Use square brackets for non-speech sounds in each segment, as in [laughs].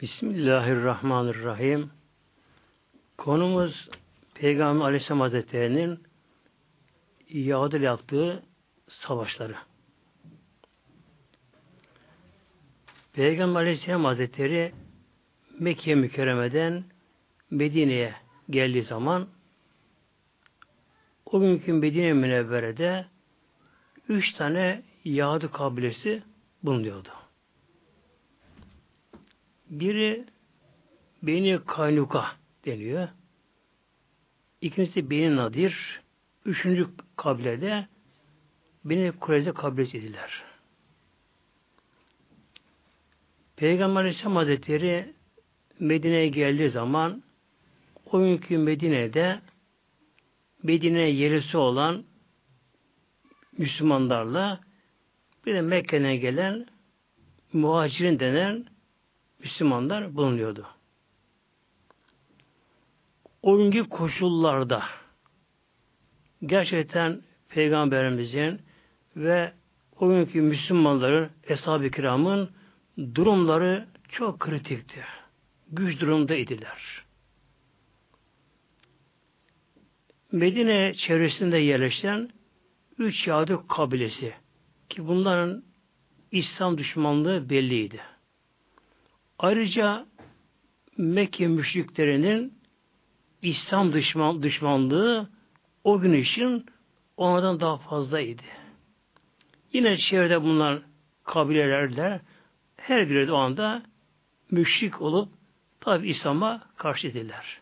Bismillahirrahmanirrahim. Konumuz Peygamber Aleyhisselam Hazretleri'nin Yahudi'yle yaptığı savaşları. Peygamber Aleyhisselam Hazretleri Mekke mükerremeden Medine'ye geldiği zaman o günkü Medine Münevvere'de üç tane Yahudi kabilesi bulunuyordu. Biri Beni Kaynuka deniyor. İkincisi Beni Nadir. Üçüncü kabilede Beni Kureyze kabilesi idiler. Peygamber Aleyhisselam Hazretleri Medine'ye geldiği zaman o günkü Medine'de Medine yerisi olan Müslümanlarla bir de Mekke'ne gelen muhacirin denen Müslümanlar bulunuyordu. O günkü koşullarda gerçekten Peygamberimizin ve o günkü Müslümanların, Eshab-ı Kiram'ın durumları çok kritikti. Güç durumda idiler. Medine çevresinde yerleşen üç Yahudi kabilesi ki bunların İslam düşmanlığı belliydi. Ayrıca Mekke müşriklerinin İslam düşman, düşmanlığı o gün için onlardan daha fazlaydı. Yine çevrede bunlar kabilelerle her biri de o anda müşrik olup tabi İslam'a karşı ediler.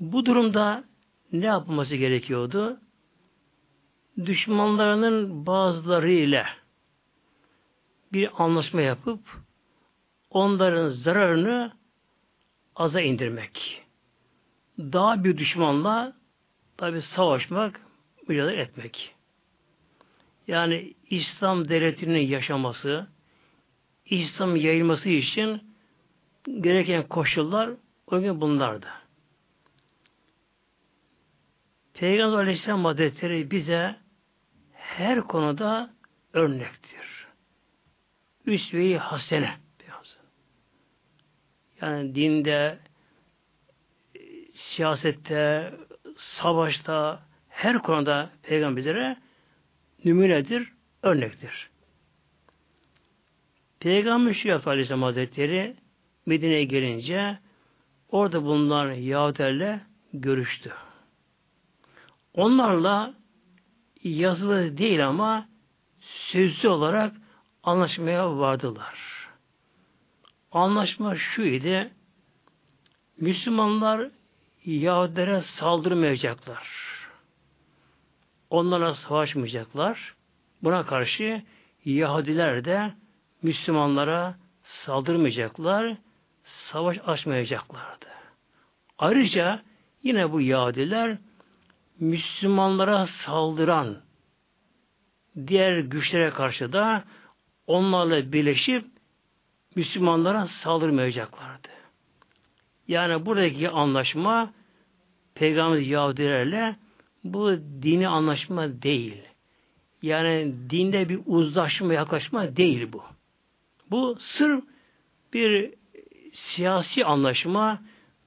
Bu durumda ne yapılması gerekiyordu? Düşmanlarının bazıları ile bir anlaşma yapıp onların zararını aza indirmek. Daha bir düşmanla tabi savaşmak, mücadele etmek. Yani İslam devletinin yaşaması, İslam yayılması için gereken koşullar o gün bunlardı. Peygamber Aleyhisselam Hazretleri bize her konuda örnektir. Üsve-i hasene. Yani dinde, siyasette, savaşta, her konuda peygamberlere nümunedir, örnektir. Peygamber Şüyaf Aleyhisselam Hazretleri Medine'ye gelince orada bulunan Yahudilerle görüştü. Onlarla yazılı değil ama sözlü olarak anlaşmaya vardılar. Anlaşma şu idi. Müslümanlar Yahudilere saldırmayacaklar. Onlarla savaşmayacaklar. Buna karşı Yahudiler de Müslümanlara saldırmayacaklar, savaş açmayacaklardı. Ayrıca yine bu Yahudiler Müslümanlara saldıran diğer güçlere karşı da onlarla birleşip Müslümanlara saldırmayacaklardı. Yani buradaki anlaşma Peygamber Yahudilerle bu dini anlaşma değil. Yani dinde bir uzlaşma yaklaşma değil bu. Bu sır bir siyasi anlaşma,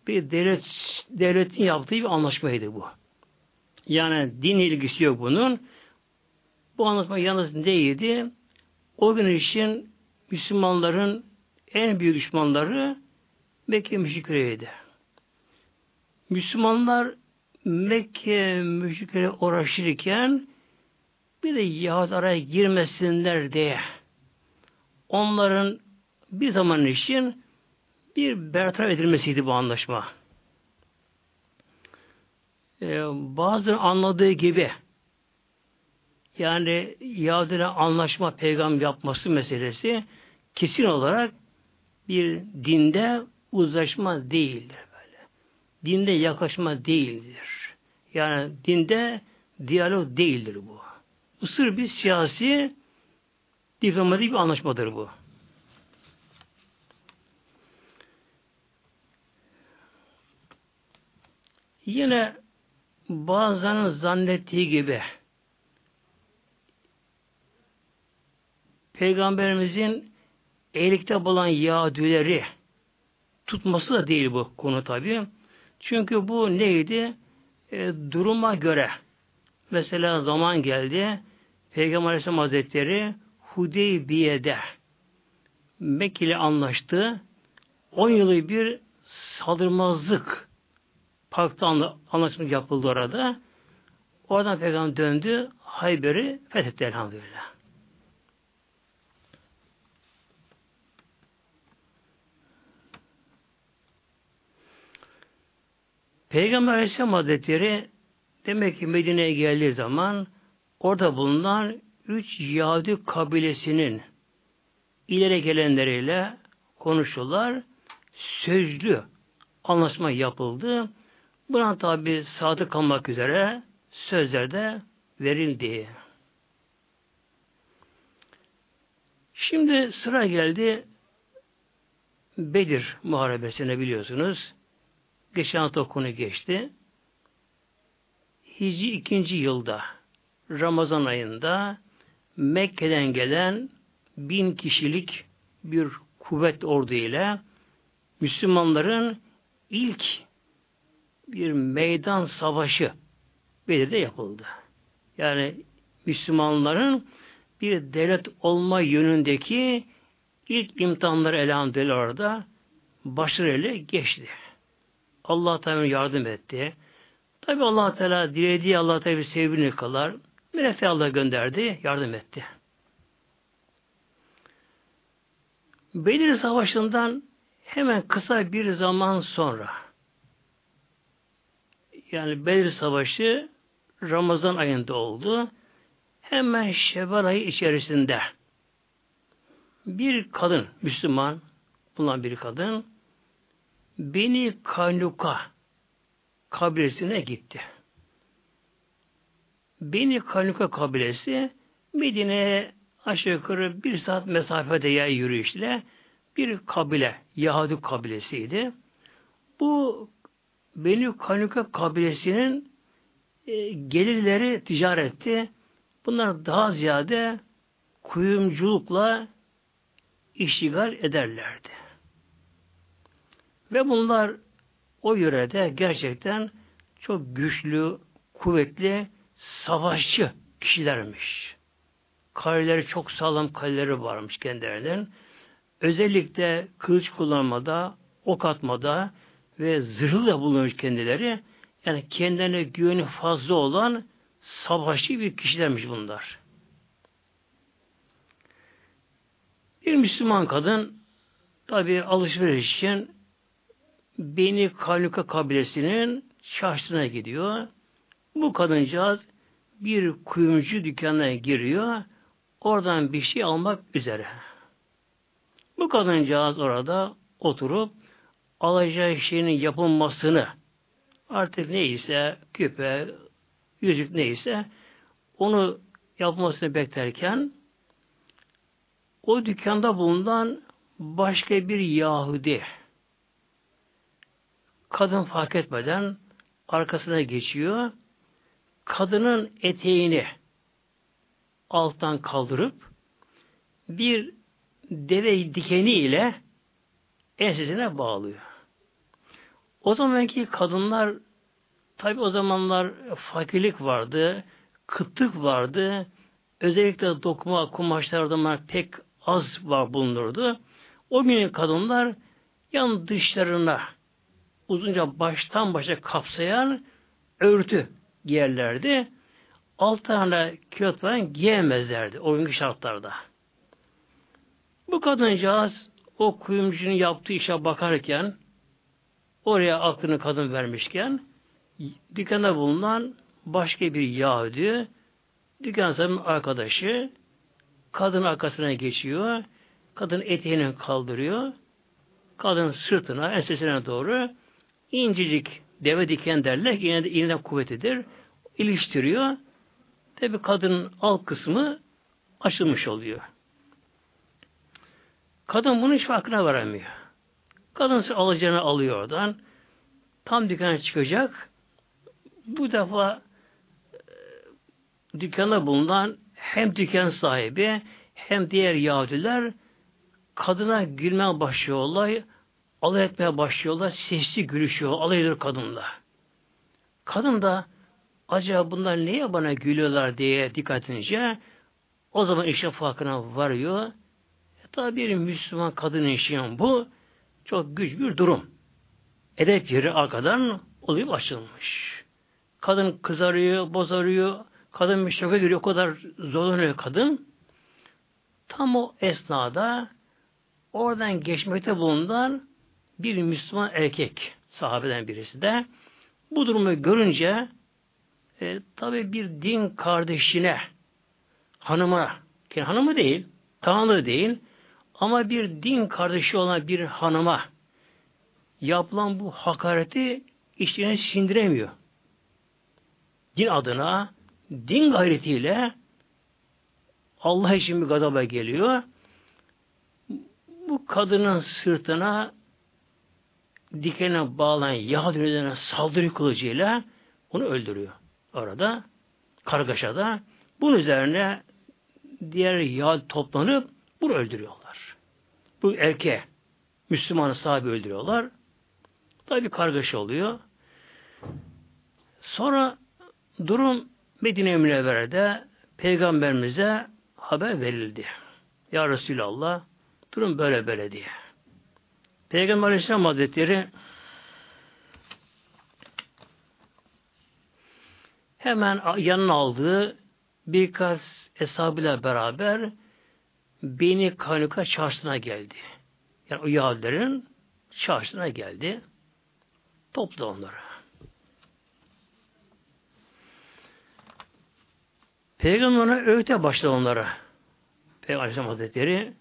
bir devlet devletin yaptığı bir anlaşmaydı bu. Yani din ilgisi yok bunun. Bu anlaşma yalnız neydi? O gün için Müslümanların en büyük düşmanları Mekke müşrikleriydi. Müslümanlar Mekke müşrikleri uğraşırken bir de Yahudi araya girmesinler diye onların bir zaman için bir bertaraf edilmesiydi bu anlaşma. Ee, bazı anladığı gibi yani Yahudi'yle anlaşma peygamber yapması meselesi kesin olarak bir dinde uzlaşma değildir böyle. Dinde yaklaşma değildir. Yani dinde diyalog değildir bu. Bu sır bir siyasi diplomatik bir anlaşmadır bu. Yine bazen zannettiği gibi Peygamberimizin Eğilikte bulan Yahudileri tutması da değil bu konu tabi. Çünkü bu neydi? E, duruma göre. Mesela zaman geldi. Peygamber Aleyhisselam Hazretleri Hudeybiye'de Mekke ile anlaştı. 10 yılı bir saldırmazlık pakta anlaşma yapıldı orada. Oradan peygamber döndü. Hayber'i fethetti elhamdülillah. Peygamber Aleyhisselam Hazretleri demek ki Medine'ye geldiği zaman orada bulunan üç Yahudi kabilesinin ileri gelenleriyle konuşuyorlar. Sözlü anlaşma yapıldı. Buna tabi sadık kalmak üzere sözler de verildi. Şimdi sıra geldi Bedir muharebesine biliyorsunuz. Geçen hafta konu geçti. Hicri ikinci yılda Ramazan ayında Mekke'den gelen bin kişilik bir kuvvet ordu ile Müslümanların ilk bir meydan savaşı Bedir'de yapıldı. Yani Müslümanların bir devlet olma yönündeki ilk imtihanları elhamdülillah orada başarıyla geçti. Allah Teala yardım etti. Tabi Allah Teala dilediği Allah Teala bir sevgini kılar. Melekler Allah gönderdi, yardım etti. Bedir Savaşı'ndan hemen kısa bir zaman sonra yani Bedir Savaşı Ramazan ayında oldu. Hemen Şevval ayı içerisinde bir kadın, Müslüman bulunan bir kadın Beni Kanuka kabilesine gitti. Beni Kanuka kabilesi Medine'ye aşağı yukarı bir saat mesafede yay yürüyüşle bir kabile, Yahudi kabilesiydi. Bu Beni Kanuka kabilesinin e, gelirleri ticaretti. Bunlar daha ziyade kuyumculukla iştigal ederlerdi. Ve bunlar o yörede gerçekten çok güçlü, kuvvetli, savaşçı kişilermiş. Kaleleri çok sağlam kaleleri varmış kendilerinin. Özellikle kılıç kullanmada, ok atmada ve zırhlı da bulunmuş kendileri. Yani kendilerine güveni fazla olan savaşçı bir kişilermiş bunlar. Bir Müslüman kadın tabi alışveriş için Beni Kaluka kabilesinin çarşısına gidiyor. Bu kadıncağız bir kuyumcu dükkanına giriyor. Oradan bir şey almak üzere. Bu kadıncağız orada oturup alacağı şeyin yapılmasını artık neyse küpe, yüzük neyse onu yapmasını beklerken o dükkanda bulunan başka bir Yahudi kadın fark etmeden arkasına geçiyor. Kadının eteğini alttan kaldırıp bir deve dikeni ile ensesine bağlıyor. O zamanki kadınlar tabi o zamanlar fakirlik vardı, kıtlık vardı. Özellikle dokuma kumaşlarda pek az var bulunurdu. O günün kadınlar yan dışlarına uzunca baştan başa kapsayan örtü giyerlerdi. Alt tane kilot falan giyemezlerdi o günkü şartlarda. Bu kadıncağız o kuyumcunun yaptığı işe bakarken oraya aklını kadın vermişken dükkanda bulunan başka bir Yahudi dükkan sahibinin arkadaşı kadın arkasına geçiyor. Kadın eteğini kaldırıyor. Kadın sırtına, ensesine doğru incecik deve diken derler ki yine de iğneden kuvvetidir. İliştiriyor. Tabi kadının alt kısmı açılmış oluyor. Kadın bunun hiç farkına varamıyor. Kadın alacağını alıyor oradan. Tam dükkana çıkacak. Bu defa e, dükkanda bulunan hem dükkan sahibi hem diğer Yahudiler kadına gülmeye başlıyorlar, alay etmeye başlıyorlar, sesli gülüşüyor, alay ediyor kadınla. Kadın da acaba bunlar niye bana gülüyorlar diye dikkat edince o zaman işin farkına varıyor. E, tabi bir Müslüman kadın için bu çok güç bir durum. Edep yeri arkadan oluyor açılmış. Kadın kızarıyor, bozarıyor, kadın müşraka giriyor, o kadar zorlanıyor kadın. Tam o esnada oradan geçmekte bulunan bir Müslüman erkek sahabeden birisi de bu durumu görünce e, tabi bir din kardeşine hanıma ki hanımı değil tanrı değil ama bir din kardeşi olan bir hanıma yapılan bu hakareti içine sindiremiyor. Din adına din gayretiyle Allah için bir gadaba geliyor. Bu kadının sırtına dikene bağlanan Yahudi üzerine saldırı kılıcıyla onu öldürüyor. Orada kargaşada bunun üzerine diğer Yahudi toplanıp bunu öldürüyorlar. Bu erkeğe Müslümanı sahibi öldürüyorlar. Tabi kargaşa oluyor. Sonra durum Medine Münevvere'de peygamberimize haber verildi. Ya Resulallah durum böyle böyle diye. Peygamber Aleyhisselam Hazretleri hemen yanına aldığı birkaç hesabıyla beraber Beni Kanuka çarşısına geldi. Yani o Yahudilerin çarşısına geldi. Topla onları. Peygamber ona öğüte başladı onlara. Peygamber Aleyhisselam Hazretleri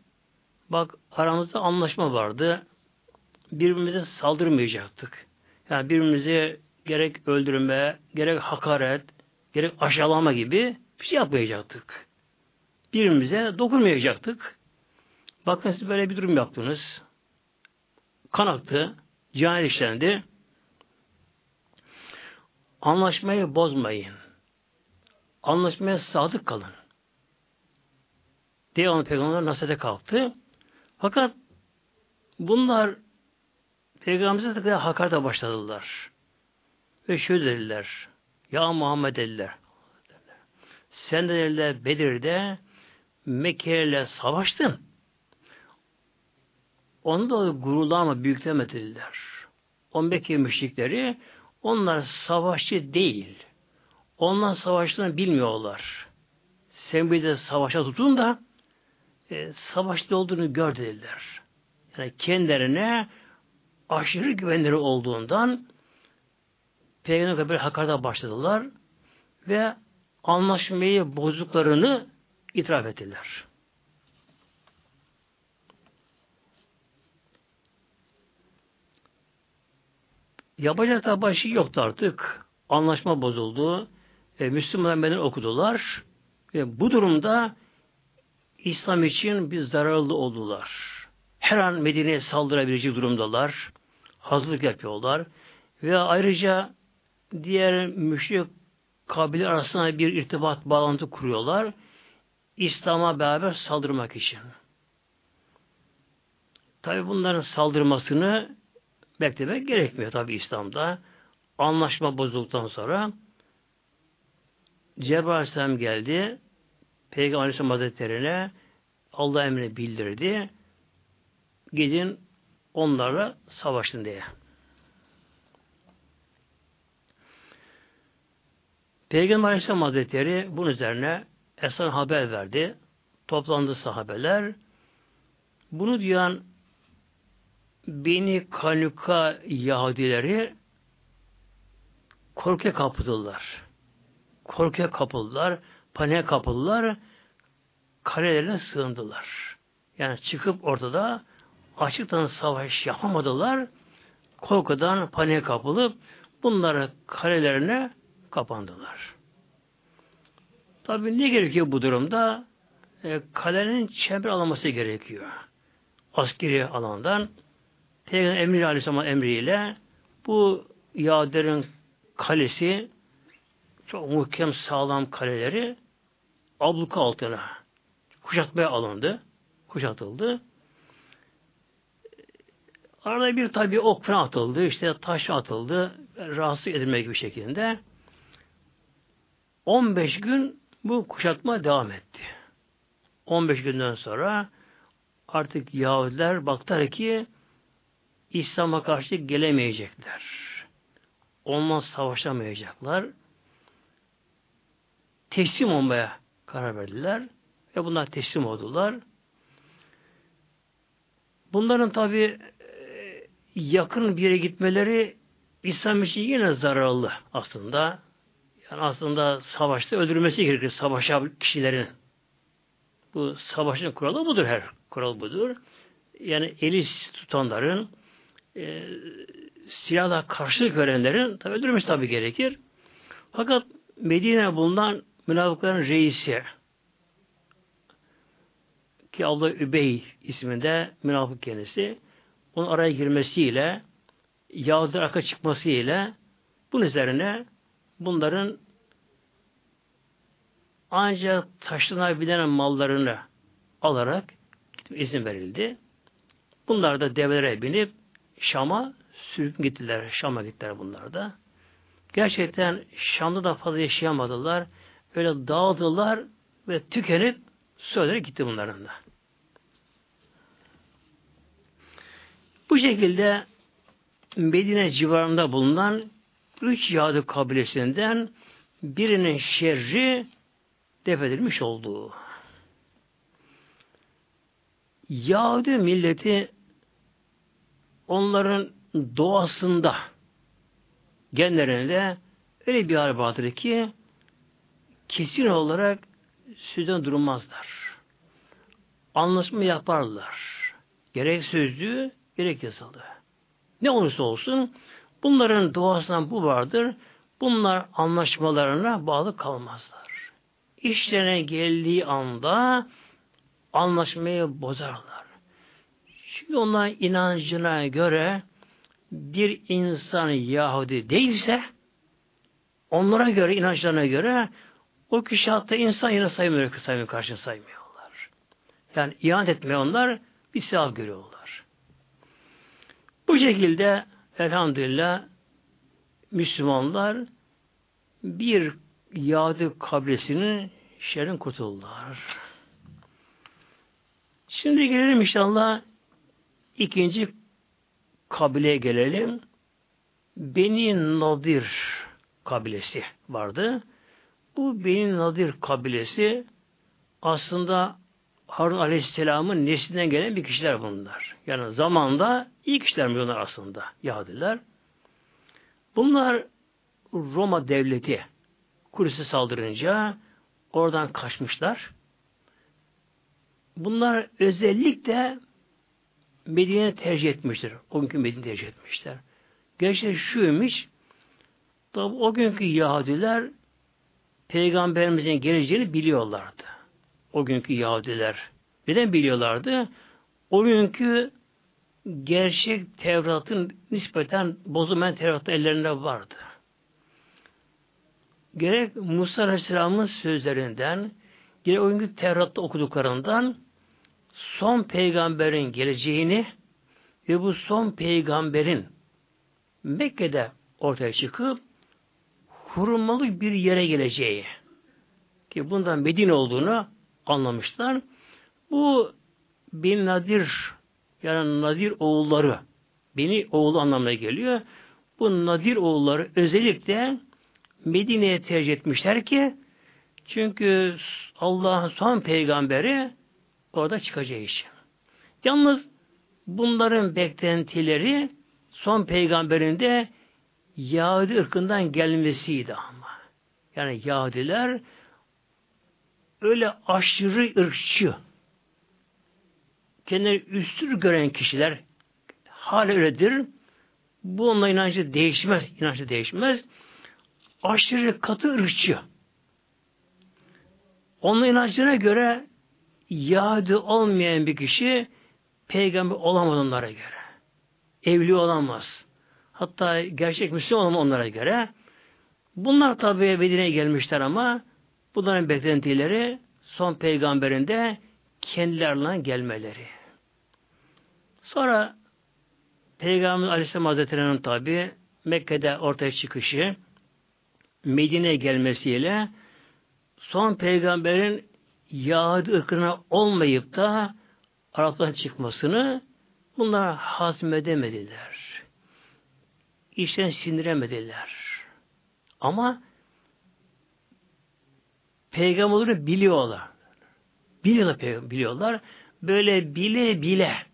bak aramızda anlaşma vardı. Birbirimize saldırmayacaktık. Yani birbirimize gerek öldürme, gerek hakaret, gerek aşağılama gibi bir şey yapmayacaktık. Birbirimize dokunmayacaktık. Bakın siz böyle bir durum yaptınız. Kan aktı, cinayet işlendi. Anlaşmayı bozmayın. Anlaşmaya sadık kalın. diye onu peygamber nasihate kalktı. Fakat bunlar peygamberimize de hakarete başladılar. Ve şöyle dediler. Ya Muhammed dediler. Sen de dediler Bedir'de Mekke ile savaştın. Onu da gururlama, büyükleme dediler. O Mekke müşrikleri onlar savaşçı değil. Onlar savaştığını bilmiyorlar. Sen bir de savaşa tutun da e, savaşta olduğunu gör dediler. Yani kendilerine aşırı güvenleri olduğundan Peygamber bir hakarda başladılar ve anlaşmayı bozduklarını itiraf ettiler. Yapacak da başı yoktu artık. Anlaşma bozuldu. E, Müslümanlar beden okudular. Ve bu durumda İslam için bir zararlı oldular. Her an Medine'ye saldırabilecek durumdalar. Hazırlık yapıyorlar. Ve ayrıca diğer müşrik kabile arasında bir irtibat bağlantı kuruyorlar. İslam'a beraber saldırmak için. Tabi bunların saldırmasını beklemek gerekmiyor tabi İslam'da. Anlaşma bozulduktan sonra Cebrail Aleyhisselam geldi. Peygamber Aleyhisselam Hazretleri'ne Allah emrini bildirdi. Gidin onlarla savaşın diye. Peygamber Aleyhisselam Hazretleri bunun üzerine Esan haber verdi. Toplandı sahabeler. Bunu duyan Beni Kanuka Yahudileri korkuya kapıldılar. Korkuya kapıldılar, paniğe kapıldılar, kalelerine sığındılar. Yani çıkıp ortada açıktan savaş yapamadılar. Korkudan paniğe kapılıp bunları kalelerine kapandılar. Tabi ne gerekiyor bu durumda? E, kalenin çember alınması gerekiyor. Askeri alandan Peygamber Emri Aleyhisselam emriyle bu Yahudilerin kalesi çok muhkem sağlam kaleleri abluka altına kuşatmaya alındı. Kuşatıldı. Arada bir tabi ok falan atıldı, işte taş atıldı, rahatsız edilmek gibi şekilde. 15 gün bu kuşatma devam etti. 15 günden sonra artık Yahudiler baktılar ki İslam'a karşı gelemeyecekler. Onunla savaşamayacaklar. Teslim olmaya karar verdiler. Ve bunlar teslim oldular. Bunların tabi yakın bir yere gitmeleri İslam için yine zararlı aslında. Yani aslında savaşta öldürülmesi gerekir savaşa kişilerin. Bu savaşın kuralı budur her kural budur. Yani eli tutanların e, silahla karşılık verenlerin tabi öldürmesi tabi gerekir. Fakat Medine bulunan münafıkların reisi ki Allah Übey isminde münafık kendisi onun araya girmesiyle Yahudiler arka çıkmasıyla bunun üzerine bunların ancak taşlanabilen mallarını alarak izin verildi. Bunlar da develere binip Şam'a sürüp gittiler. Şam'a gittiler bunlar da. Gerçekten Şam'da da fazla yaşayamadılar. Öyle dağıldılar ve tükenip söylerek gitti bunların da. Bu şekilde Medine civarında bulunan üç Yahudi kabilesinden birinin şerri defedilmiş olduğu. Yahudi milleti onların doğasında genlerinde öyle bir hal vardır ki kesin olarak sözden durmazlar. Anlaşma yaparlar. Gerek sözlü, gerek yazılı. Ne olursa olsun bunların doğasından bu vardır. Bunlar anlaşmalarına bağlı kalmazlar. İşlerine geldiği anda anlaşmayı bozarlar. Çünkü onlar inancına göre bir insan Yahudi değilse onlara göre, inançlarına göre o kişi hatta insan yine saymıyor, saymıyor, karşı saymıyorlar. Yani ihanet etmeye onlar bir sevap görüyorlar. Bu şekilde elhamdülillah Müslümanlar bir Yahudi kabilesinin şerrin kurtuldular. Şimdi gelelim inşallah ikinci kabileye gelelim. Beni Nadir kabilesi vardı. Bu Beni Nadir kabilesi aslında Harun Aleyhisselam'ın neslinden gelen bir kişiler bunlar. Yani zamanda iyi kişiler bunlar aslında Yahudiler. Bunlar Roma devleti Kudüs'e saldırınca oradan kaçmışlar. Bunlar özellikle Medine tercih etmiştir. O günkü Medine tercih etmişler. Gerçekten şuymuş, tabi o günkü Yahudiler Peygamberimizin geleceğini biliyorlardı. O günkü Yahudiler. Neden biliyorlardı? O günkü gerçek Tevrat'ın nispeten bozulmayan Tevrat'ın ellerinde vardı. Gerek Musa Aleyhisselam'ın sözlerinden, gerek o günkü Tevrat'ta okuduklarından son peygamberin geleceğini ve bu son peygamberin Mekke'de ortaya çıkıp hurmalı bir yere geleceği ki bundan Medine olduğunu anlamışlar. Bu bin Nadir yani Nadir oğulları beni oğlu anlamına geliyor. Bu Nadir oğulları özellikle Medine'ye tercih etmişler ki çünkü Allah'ın son peygamberi orada çıkacağı için. Yalnız bunların beklentileri son peygamberin de Yahudi ırkından gelmesiydi ama. Yani Yahudiler öyle aşırı ırkçı kendini üstür gören kişiler hala öyledir. Bu onunla inancı değişmez. inancı değişmez. Aşırı katı ırkçı. Onun inancına göre Yahudi olmayan bir kişi peygamber olamaz onlara göre. Evli olamaz. Hatta gerçek Müslüman olamaz onlara göre. Bunlar tabi Medine'ye gelmişler ama bunların beklentileri son peygamberin de kendilerine gelmeleri. Sonra Peygamber Aleyhisselam Hazretleri'nin tabi Mekke'de ortaya çıkışı, Medine'ye gelmesiyle son peygamberin Yahudi ırkına olmayıp da Arap'tan çıkmasını bunlar hazmedemediler. İşten sindiremediler. Ama peygamberleri biliyorlar. Biliyorlar, biliyorlar. Böyle bile bile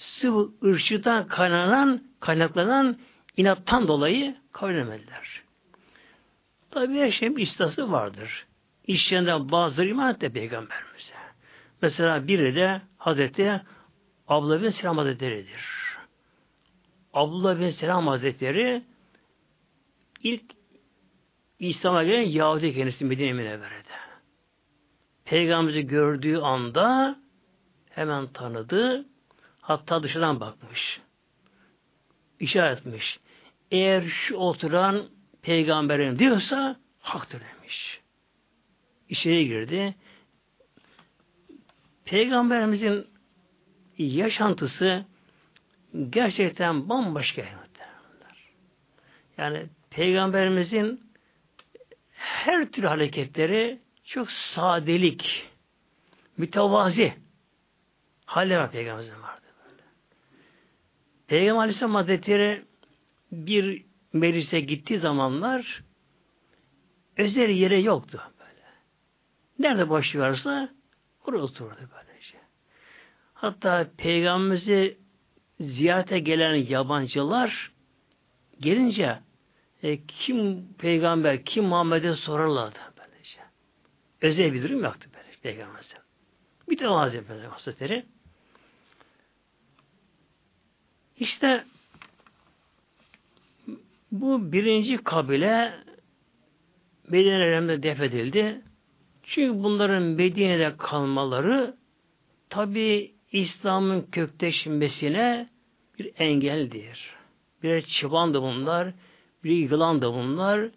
sıvı ırkçıdan kaynanan, kaynaklanan inattan dolayı kabul edemediler. Tabi her şeyin bir istası vardır. İşlerinden bazıları iman etti peygamberimize. Mesela biri de Hazreti Abdullah bin Selam Hazretleri'dir. Abdullah bin Selam Hazretleri ilk İslam'a gelen Yahudi kendisi Medine Münevvere'de. Peygamberimizi gördüğü anda hemen tanıdı. Hatta dışarıdan bakmış. İşaret. Eğer şu oturan peygamberim diyorsa haktır demiş. İçeri girdi. Peygamberimizin yaşantısı gerçekten bambaşka. Yani peygamberimizin her tür hareketleri çok sadelik, mütevazi haller var peygamberimizin vardı. Peygamber Aleyhisselam Hazretleri bir meclise gittiği zamanlar özel yere yoktu böyle. Nerede boş varsa oraya otururdu böylece. Hatta peygamberimizi ziyarete gelen yabancılar gelince e, kim peygamber, kim Muhammed'e sorarlardı böylece. Özel bir durum yoktu böyle peygamberimize. Bir de Hazretleri. İşte bu birinci kabile Medine'de defedildi. Çünkü bunların Medine'de kalmaları tabi İslam'ın kökleşmesine bir engeldir. Birer çıban da bunlar, bir yılan da bunlar.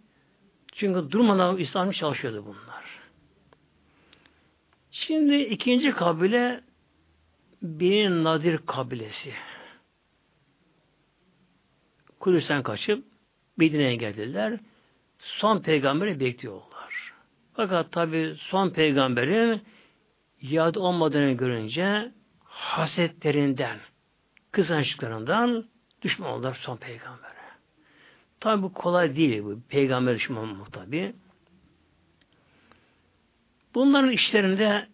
Çünkü durmadan İslam çalışıyordu bunlar. Şimdi ikinci kabile bir Nadir kabilesi. Kudüs'ten kaçıp Medine'ye geldiler. Son peygamberi bekliyorlar. Fakat tabi son peygamberin yad olmadığını görünce hasetlerinden, kıskançlıklarından düşman oldular son peygambere. Tabi bu kolay değil bu. Peygamber düşmanı tabi. Bunların işlerinde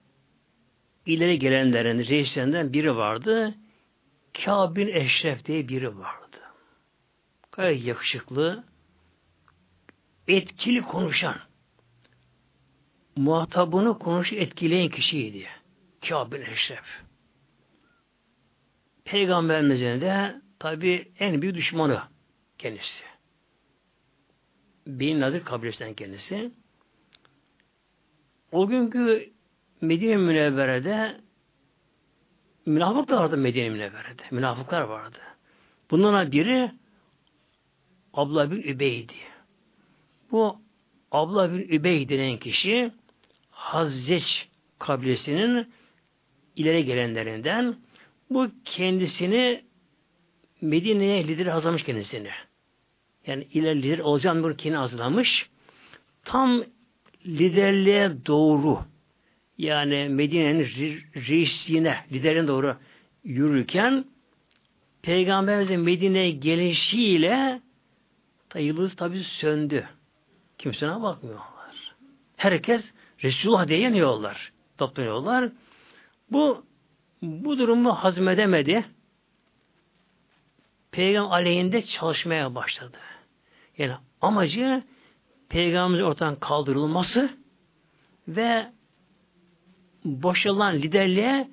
ileri gelenlerin reislerinden biri vardı. Kâb bin Eşref diye biri vardı. Gayet yakışıklı, etkili konuşan, muhatabını konuş etkileyen kişiydi. Kâb bin Eşref. Peygamberimizin de tabi en büyük düşmanı kendisi. Bin Nadir kabilesinden kendisi. O günkü Medine Münevvere'de münafıklar vardı Medine Münevvere'de. Münafıklar vardı. Bundan biri Abla bin Übeydi. Bu Abla bin Übey denen kişi Hazreç kabilesinin ileri gelenlerinden bu kendisini Medine'ye lider hazırlamış kendisini. Yani ileri lider olacağını bunu kendini hazırlamış. Tam liderliğe doğru yani Medine'nin reisliğine, liderin doğru yürürken Peygamberimizin Medine'ye gelişiyle ta yıldız tabi söndü. Kimsene bakmıyorlar. Herkes Resulullah diye yanıyorlar. Toplanıyorlar. Bu bu durumu hazmedemedi. Peygamber aleyhinde çalışmaya başladı. Yani amacı Peygamberimizin ortadan kaldırılması ve boşalan liderliğe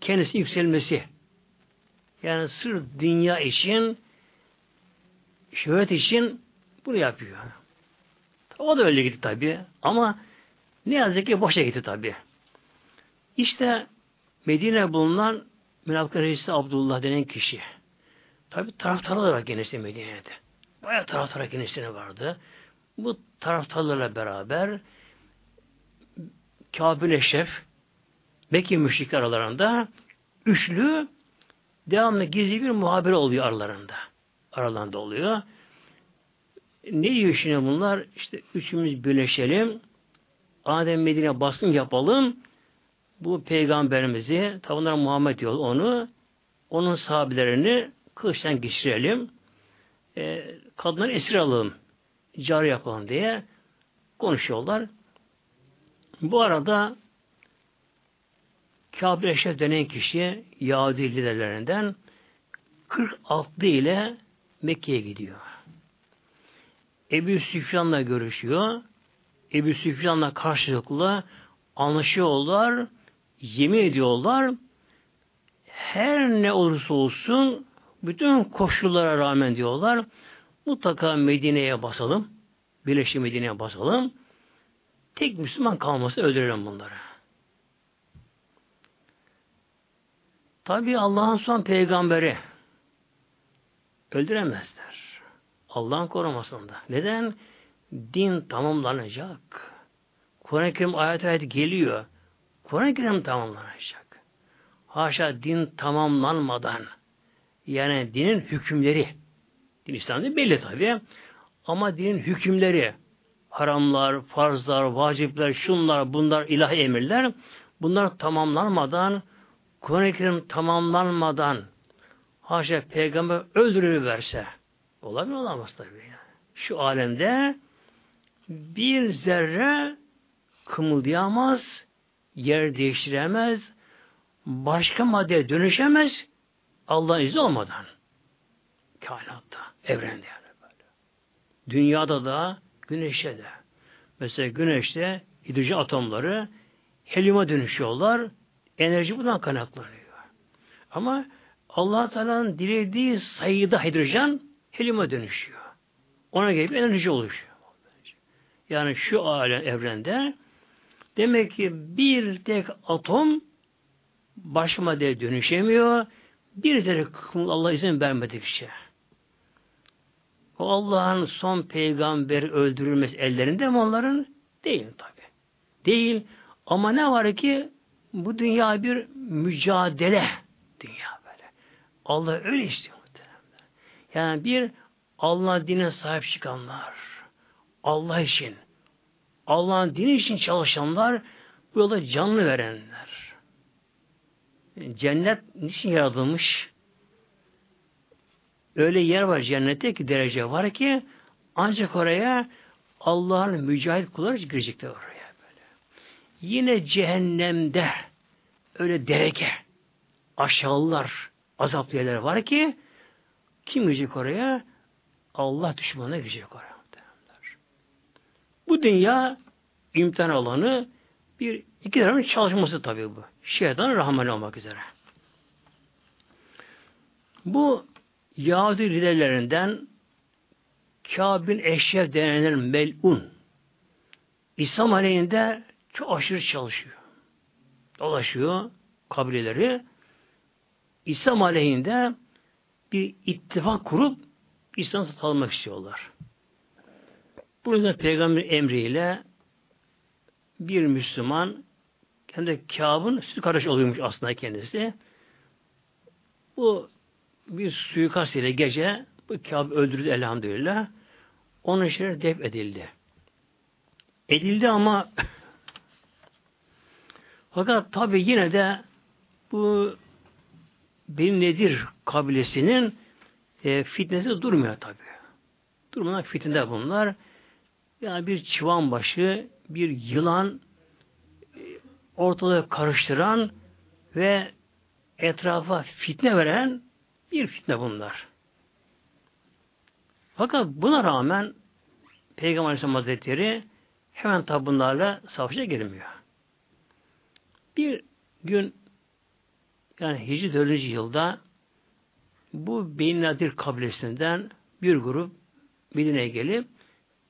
kendisi yükselmesi. Yani sır dünya için şöhret için bunu yapıyor. O da öyle gitti tabi. Ama ne yazık ki boşa gitti tabi. İşte Medine bulunan münafık reisi Abdullah denen kişi. Tabi taraftarlar var kendisi Medine'de. Bayağı taraftar kendisine vardı. Bu taraftarlarla beraber Kabil Eşref Mekke müşrikler aralarında üçlü devamlı gizli bir muhabere oluyor aralarında. Aralarında oluyor. Ne diyor şimdi bunlar? İşte üçümüz birleşelim. Adem Medine basın yapalım. Bu peygamberimizi, tabi Muhammed yol onu, onun sahabelerini kılıçtan geçirelim. E, kadınları esir alalım. Cari yapalım diye konuşuyorlar. Bu arada Kabe Eşref denen kişi Yahudi liderlerinden 46 ile Mekke'ye gidiyor. Ebu Süfyan'la görüşüyor. Ebu Süfyan'la karşılıklı anlaşıyorlar, yemin ediyorlar. Her ne olursa olsun bütün koşullara rağmen diyorlar mutlaka Medine'ye basalım. Birleşik Medine'ye basalım. Tek Müslüman kalması öldürelim bunları. Tabi Allah'ın son peygamberi öldüremezler. Allah'ın korumasında. Neden? Din tamamlanacak. Kur'an-ı Kerim ayet ayet geliyor. Kur'an-ı Kerim tamamlanacak. Haşa din tamamlanmadan yani dinin hükümleri din İslam'da belli tabi ama dinin hükümleri haramlar, farzlar, vacipler, şunlar, bunlar ilahi emirler bunlar tamamlanmadan Kur'an-ı Kerim tamamlanmadan haşa peygamber öldürülüverse olabilir olamaz tabi. Yani. Şu alemde bir zerre kımıldayamaz, yer değiştiremez, başka maddeye dönüşemez Allah'ın izni olmadan. Kainatta, evrende yani böyle. Dünyada da, güneşte de. Mesela güneşte hidrojen atomları helyuma dönüşüyorlar. Enerji bundan kaynaklanıyor. Ama allah Teala'nın dilediği sayıda hidrojen helyuma dönüşüyor. Ona gelip enerji oluşuyor. Yani şu alem evrende demek ki bir tek atom baş maddeye dönüşemiyor. Bir tek Allah izin vermedikçe. O Allah'ın son peygamber öldürülmesi ellerinde mi onların? Değil tabi. Değil. Ama ne var ki bu dünya bir mücadele dünya. Allah öyle istiyor muhtemelen. Yani bir Allah dine sahip çıkanlar, Allah için, Allah'ın dini için çalışanlar, bu yolda canlı verenler. Cennet niçin yaratılmış? Öyle yer var cennette ki derece var ki ancak oraya Allah'ın mücahit kulları girecekler oraya böyle. Yine cehennemde öyle dereke aşağılar azaplı yerler var ki kim girecek oraya? Allah düşmanına girecek oraya. Bu dünya imtihan alanı bir iki tarafın çalışması tabii bu. Şeytan rahman olmak üzere. Bu Yahudi liderlerinden Kâb'in eşref denenler melun İslam aleyhinde çok aşırı çalışıyor. Dolaşıyor kabileleri. İslam aleyhinde bir ittifak kurup İslam'ı satılmak istiyorlar. Bu yüzden peygamber emriyle bir Müslüman kendi Kâb'ın süt kardeş oluyormuş aslında kendisi. Bu bir suikast ile gece bu Kâb öldürdü elhamdülillah. Onun şerif def edildi. Edildi ama [laughs] fakat tabi yine de bu benim nedir kabilesinin e, fitnesi durmuyor tabi. Durmadan fitinde bunlar. Yani bir çıvan başı, bir yılan e, ortalığı karıştıran ve etrafa fitne veren bir fitne bunlar. Fakat buna rağmen Peygamber Aleyhisselam Hazretleri hemen tabi bunlarla savaşa girmiyor. Bir gün yani Hicri 4. yılda bu Beyin Nadir kabilesinden bir grup Medine'ye gelip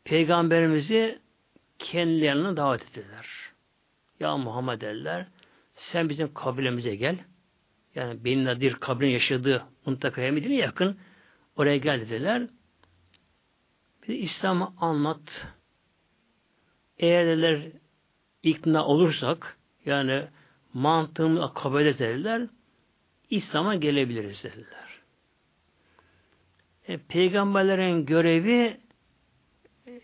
Peygamberimizi kendilerine davet ettiler. Ya Muhammed dediler, sen bizim kabilemize gel. Yani Beyin Nadir kabilenin yaşadığı Muntakaya Medine yakın. Oraya gel dediler. Bir İslam'ı anlat. Eğer dediler ikna olursak yani mantığımı kabul ederler İslam'a gelebiliriz dediler. E, peygamberlerin görevi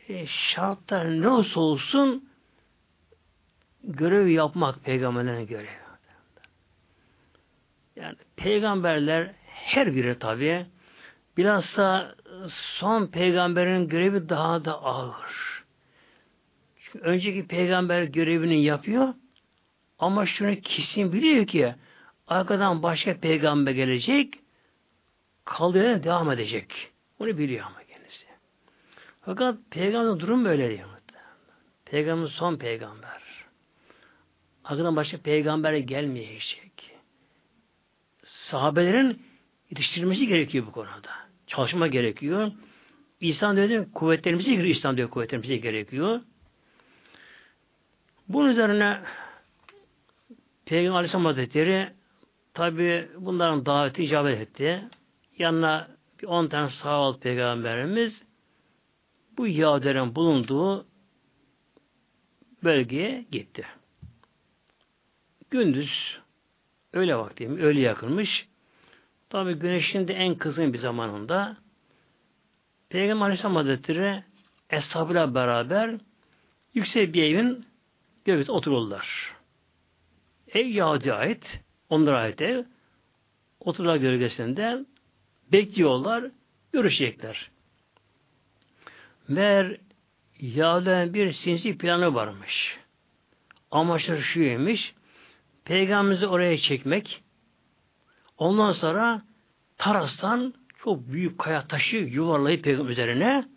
e, şartlar ne olsa olsun görevi yapmak peygamberlerin görevi. Yani peygamberler her biri tabi bilhassa son peygamberin görevi daha da ağır. Çünkü önceki peygamber görevini yapıyor ama şunu kesin biliyor ki arkadan başka peygamber gelecek kaldığı devam edecek. Onu biliyor ama kendisi. Fakat peygamberin durum böyle değil. Peygamber son peygamber. Arkadan başka peygamber gelmeyecek. Sahabelerin yetiştirilmesi gerekiyor bu konuda. Çalışma gerekiyor. İslam dedi kuvvetlerimize gerekiyor. İslam diyor kuvvetlerimize gerekiyor. Bunun üzerine Peygamber Aleyhisselam Hazretleri tabi bunların daveti icabet etti. Yanına bir on tane sahabalı peygamberimiz bu Yahudilerin bulunduğu bölgeye gitti. Gündüz öyle vakti, öyle yakınmış. Tabi güneşin de en kızgın bir zamanında Peygamber Aleyhisselam Hazretleri eshabıyla beraber yüksek bir evin gölgesinde otururlar. Ev Yahudi ait, onlara ait ev. Otururlar gölgesinde bekliyorlar, görüşecekler. Meğer Yahudilerin bir sinsi planı varmış. Amaçları şuymuş, Peygamberimizi oraya çekmek, ondan sonra Taras'tan çok büyük kaya taşı yuvarlayıp peygamber üzerine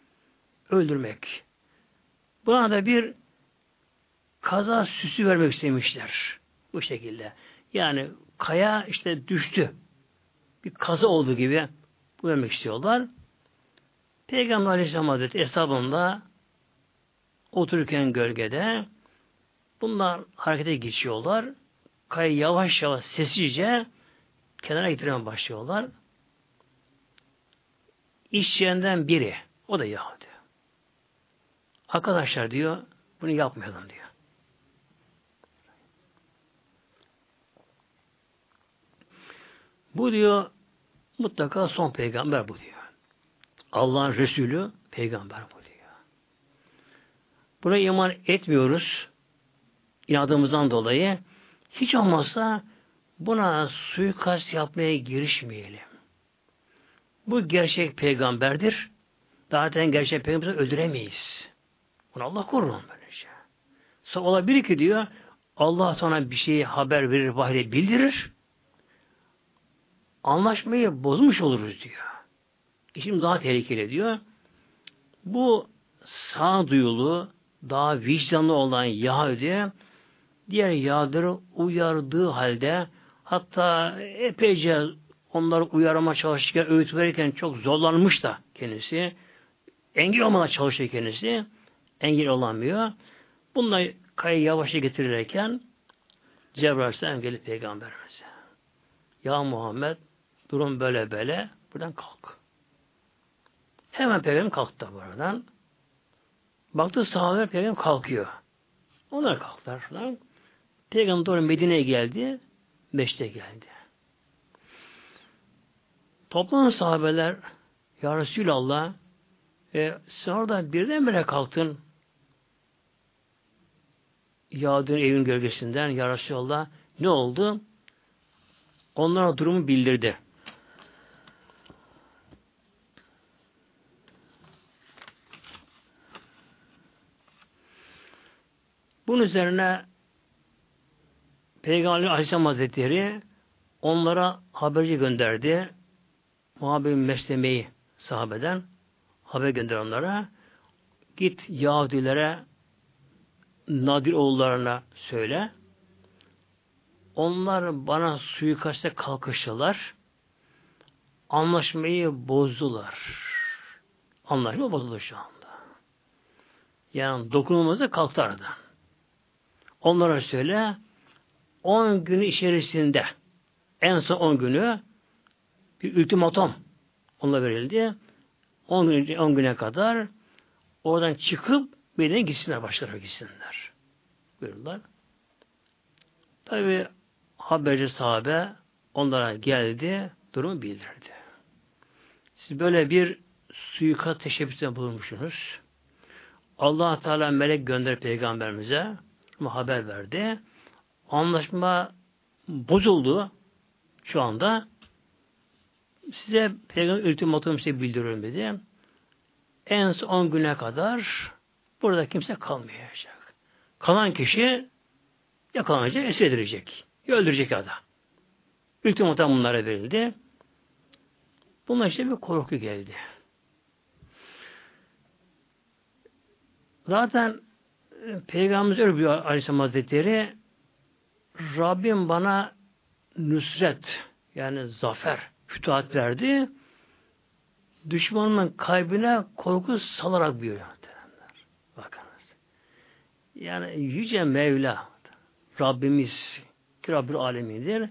öldürmek. Buna da bir kaza süsü vermek istemişler. Bu şekilde. Yani kaya işte düştü. Bir kaza olduğu gibi bu vermek istiyorlar. Peygamber Aleyhisselam Hazretleri hesabında otururken gölgede bunlar harekete geçiyorlar. Kaya yavaş yavaş sessizce kenara getirmeye başlıyorlar. İşçilerinden biri, o da Yahudi. Arkadaşlar diyor, bunu yapmayalım diyor. Bu diyor mutlaka son peygamber bu diyor. Allah'ın Resulü peygamber bu diyor. Buna iman etmiyoruz. inadımızdan dolayı hiç olmazsa buna suikast yapmaya girişmeyelim. Bu gerçek peygamberdir. Zaten gerçek peygamberi öldüremeyiz. Bunu Allah korur böylece. Sonra olabilir ki diyor Allah sana bir şeyi haber verir, vahide bildirir anlaşmayı bozmuş oluruz diyor. İşim daha tehlikeli diyor. Bu sağduyulu, daha vicdanlı olan Yahudi diğer Yahudileri uyardığı halde hatta epeyce onları uyarma çalışırken, öğüt verirken çok zorlanmış da kendisi. Engel olmana çalışıyor kendisi. Engel olamıyor. Bununla kayı yavaşça getirirken Cebrail Aleyhisselam gelip peygamberimize. Ya Muhammed Durum böyle böyle. Buradan kalk. Hemen peygamber kalktı buradan. Baktı sahabeler peygamber kalkıyor. Onlar kalktılar falan. Peygamber doğru Medine'ye geldi. Beşte geldi. Toplanan sahabeler Ya Resulallah e, sen orada birdenbire kalktın Yağdığın evin gölgesinden Ya Resulallah ne oldu? Onlara durumu bildirdi. Bunun üzerine Peygamber Aleyhisselam Hazretleri onlara haberci gönderdi. Muhabir Mesleme'yi sahabeden haber gönder onlara. Git Yahudilere Nadir oğullarına söyle. Onlar bana suikaste kalkıştılar. Anlaşmayı bozdular. Anlaşma bozuldu şu anda. Yani dokunulmazda kalktı aradan. Onlara söyle 10 gün içerisinde en son 10 günü bir ultimatom onunla verildi. 10 gün 10 güne kadar oradan çıkıp Medine'ye gitsinler, başlara gitsinler. Buyurdular. Tabi haberci sahabe onlara geldi, durumu bildirdi. Siz böyle bir suika teşebbüste bulunmuşsunuz. allah Teala melek gönder peygamberimize haber verdi. Anlaşma bozuldu şu anda. Size peygamber ultimatum size bildiriyorum dedi. En son 10 güne kadar burada kimse kalmayacak. Kalan kişi yakalanacak, esir edilecek. Öldürecek adam. Ultimatum bunlara verildi. Bunlar işte bir korku geldi. Zaten Peygamberimiz öyle bir Aleyhisselam Hazretleri Rabbim bana nüsret yani zafer, fütuhat verdi. Düşmanımın kalbine korku salarak buyuruyor. Bakınız. Yani Yüce Mevla Rabbimiz ki Rabbül Alemin'dir.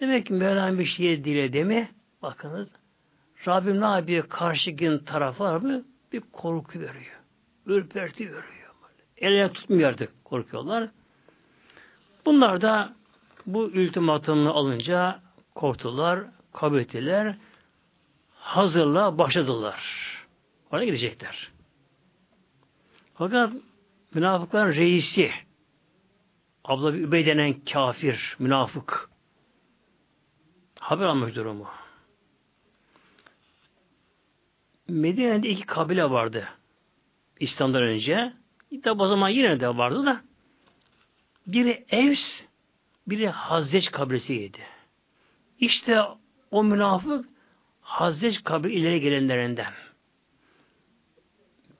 Demek ki Mevla'nın bir şeye diledi mi? Bakınız Rabbim ne yapıyor? Karşı gün tarafa mı? Bir korku veriyor. Ürperti veriyor. Elle tutmuyor artık korkuyorlar. Bunlar da bu ultimatumunu alınca korktular, kabul ettiler. Hazırla başladılar. Oraya gidecekler. Fakat münafıkların reisi abla bir Übey denen kafir, münafık haber almış durumu. Medine'de iki kabile vardı. İslam'dan önce. Tabi o zaman yine de vardı da biri Evs, biri Hazreç kabilesiydi. İşte o münafık Hazreç kabile ileri gelenlerinden.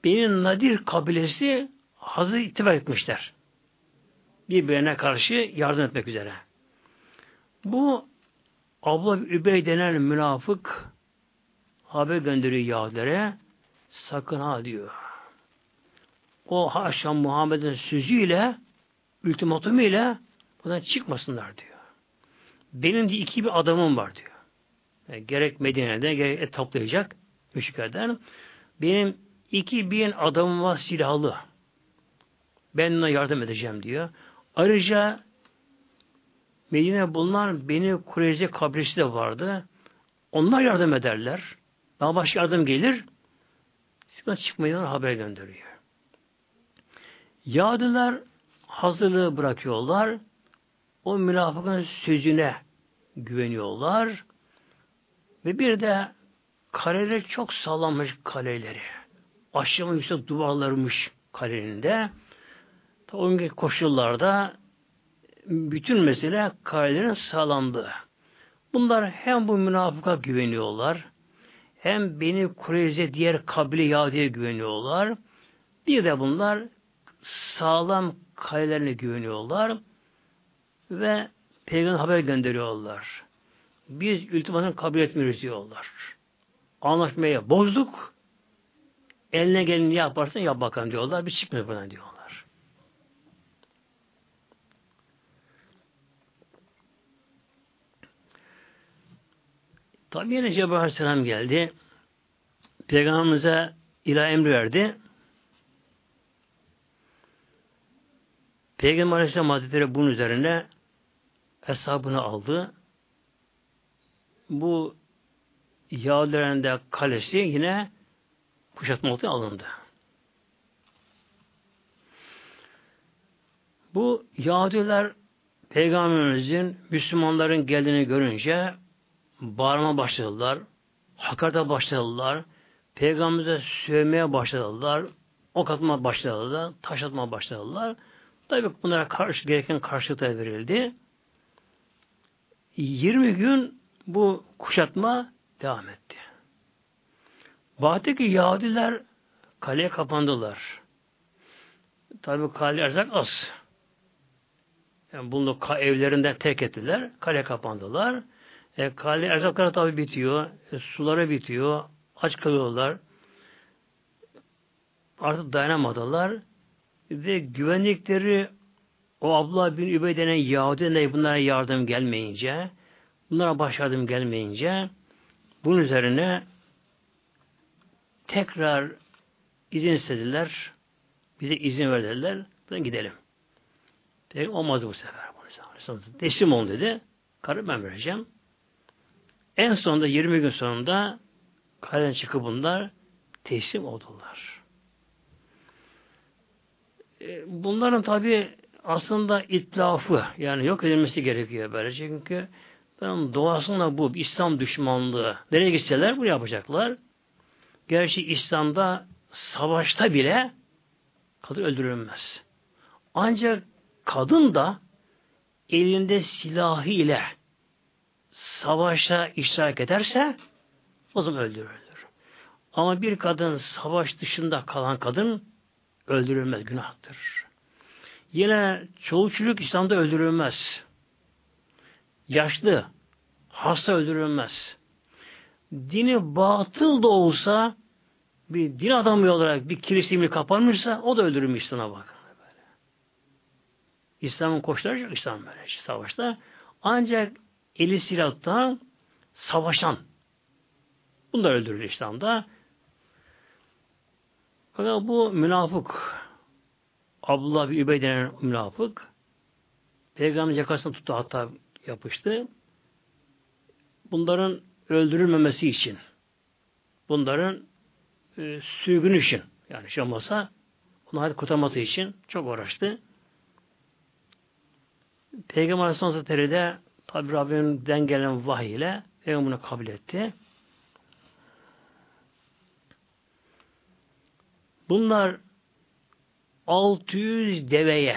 Benim Nadir kabilesi Hazır ittifak etmişler. Birbirine karşı yardım etmek üzere. Bu abla Übey denen münafık haber gönderiyor Yahudilere sakın ha diyor. O haşa Muhammed'in sözüyle ultimatumuyla buradan çıkmasınlar diyor. Benim de iki bir adamım var diyor. Yani gerek Medine'de gerek et toplayacak müşriklerden. Benim iki bin adamım var silahlı. Ben ona yardım edeceğim diyor. Ayrıca Medine bulunan beni Kureyze kabilesi de vardı. Onlar yardım ederler. Daha başka yardım gelir. Sıkıntı çıkmayın haber gönderiyor. Yahudiler hazırlığı bırakıyorlar. O münafıkın sözüne güveniyorlar. Ve bir de kaleler çok sağlammış kaleleri. Aşağı yüksek duvarlarmış kalelerinde. O günkü koşullarda bütün mesele kalelerin sağlamlığı. Bunlar hem bu münafıka güveniyorlar, hem beni Kureyze diğer kabile Yahudi'ye güveniyorlar. Bir de bunlar sağlam kalelerine güveniyorlar ve peygamber haber gönderiyorlar. Biz ultimatını kabul etmiyoruz diyorlar. Anlaşmaya bozduk. Eline geleni yaparsan yap bakalım diyorlar. Bir çıkmıyor buradan diyorlar. Tabi yine Cebrail Aleyhisselam geldi. Peygamberimize ilah emri verdi. Peygamber Aleyhisselam Hazretleri bunun üzerine hesabını aldı. Bu Yahudilerin de kalesi yine kuşatma altına alındı. Bu Yahudiler Peygamberimizin Müslümanların geldiğini görünce bağırma başladılar, hakarete başladılar, Peygamberimize sövmeye başladılar, ok atmaya başladılar, taş atmaya başladılar. Tabi bunlara karşı gereken karşılıklar verildi. 20 gün bu kuşatma devam etti. Batı'daki Yahudiler kaleye kapandılar. Tabi kale erzak az. Yani bunu evlerinden terk ettiler. Kale kapandılar. E, kale erzakları tabi bitiyor. E, suları bitiyor. Aç kalıyorlar. Artık dayanamadılar. Ve güvenlikleri o abla bin Übey denen Yahudi'ne bunlara yardım gelmeyince bunlara baş yardım gelmeyince bunun üzerine tekrar izin istediler. Bize izin verdiler. Ben gidelim. Peki olmaz bu sefer. Teslim olun dedi. Karı ben vereceğim. En sonunda 20 gün sonunda kaleden çıkıp bunlar teslim oldular. E, bunların tabi aslında itlafı yani yok edilmesi gerekiyor böyle. Çünkü ben doğasında bu İslam düşmanlığı. Nereye gitseler bunu yapacaklar. Gerçi İslam'da savaşta bile kadın öldürülmez. Ancak kadın da elinde silahı ile savaşa iştirak ederse o zaman öldürülür. Ama bir kadın savaş dışında kalan kadın öldürülmez, günahtır. Yine çoğu çocuk İslam'da öldürülmez. Yaşlı, hasta öldürülmez. Dini batıl da olsa bir din adamı olarak bir kilisimi kapanmışsa o da öldürülmüş İslam'a bakın. İslam'ın koşulları çok İslam böyle savaşta. Ancak eli silahta savaşan bunlar öldürülür İslam'da. Fakat bu münafık Abdullah bir Übey denen münafık Peygamber yakasını tuttu hatta yapıştı. Bunların öldürülmemesi için bunların e, sürgün için yani şey olmasa onları kurtarması için çok uğraştı. Peygamber Aleyhisselam Hazretleri de tabi Rabbimden gelen vahiy ile Peygamber bunu kabul etti. Bunlar 600 deveye.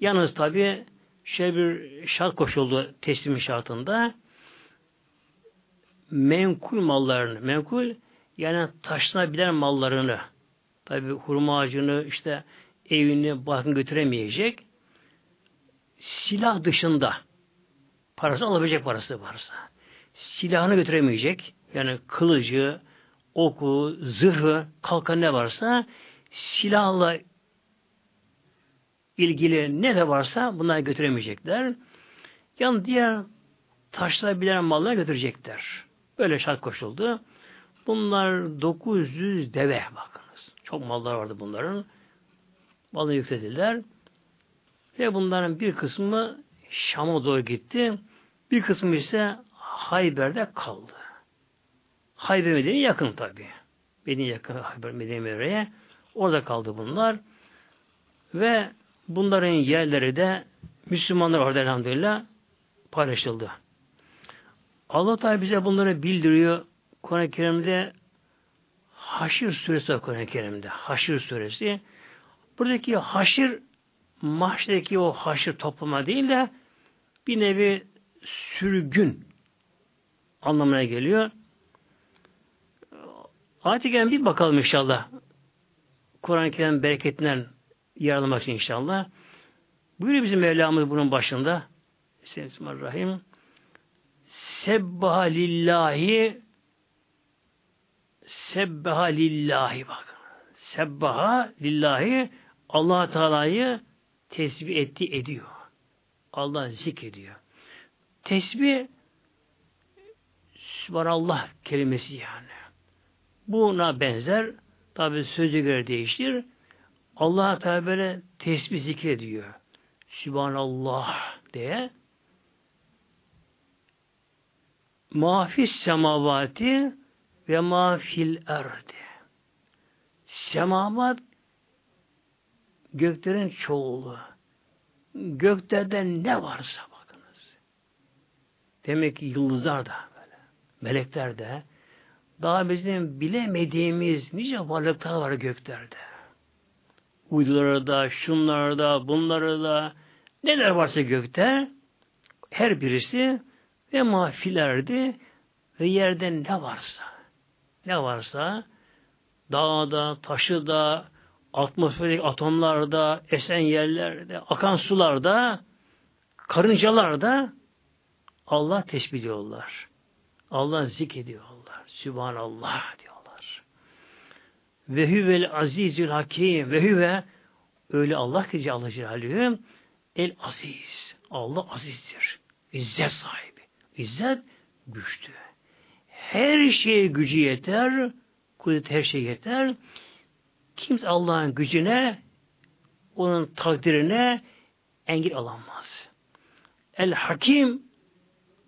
Yalnız tabi şey bir şart koşuldu teslim şartında. Menkul mallarını menkul yani taşınabilen mallarını tabi hurma ağacını işte evini bakın götüremeyecek silah dışında parası alabilecek parası varsa silahını götüremeyecek yani kılıcı oku, zırhı, kalkan ne varsa silahla ilgili ne de varsa bunları götüremeyecekler. Yani diğer taşlar bilen malları götürecekler. Böyle şart koşuldu. Bunlar 900 deve bakınız. Çok mallar vardı bunların. Malı yüklediler. Ve bunların bir kısmı Şam'a doğru gitti. Bir kısmı ise Hayber'de kaldı. Hayber Medine yakın tabi. Medine yakın Hayber Medine Orada kaldı bunlar. Ve bunların yerleri de Müslümanlar orada elhamdülillah paylaşıldı. Allah Teala bize bunları bildiriyor. Kur'an-ı Kerim'de Haşir suresi var Kur'an-ı Kerim'de. Haşir suresi. Buradaki haşir mahşerdeki o haşir toplama değil de bir nevi sürgün anlamına geliyor. Ayet-i bir bakalım inşallah. Kur'an-ı Kerim bereketinden yararlanmak için inşallah. Buyuruyor bizim Mevlamız bunun başında. Bismillahirrahmanirrahim. Sebbaha lillahi Sebbaha lillahi bak. Sebbaha lillahi Allah Teala'yı tesbih etti ediyor. Allah zikrediyor. Tesbih Sübhanallah kelimesi yani. Buna benzer tabi sözü göre değiştir. Allah Teala böyle tesbih zikrediyor. Sübhanallah diye. Mafis semavati ve mafil erdi. Semavat göklerin çoğulu. Göklerde ne varsa bakınız. Demek ki yıldızlar da böyle. Melekler de daha bizim bilemediğimiz nice varlıklar var göklerde. Uyduları da, şunları da, bunları da, neler varsa gökte, her birisi ve mafilerdi ve yerde ne varsa, ne varsa, dağda, taşı da, atmosferik atomlarda, esen yerlerde, akan sularda, karıncalarda Allah teşbih ediyorlar. Allah zikrediyorlar. Sübhanallah diyorlar. Ve huvel azizül hakim ve huve öyle Allah ki Allah Celaluhu el aziz. Allah azizdir. İzzet sahibi. İzzet güçlü. Her şeye gücü yeter. Kudret her şey yeter. Kimse Allah'ın gücüne onun takdirine engel alamaz. El Hakim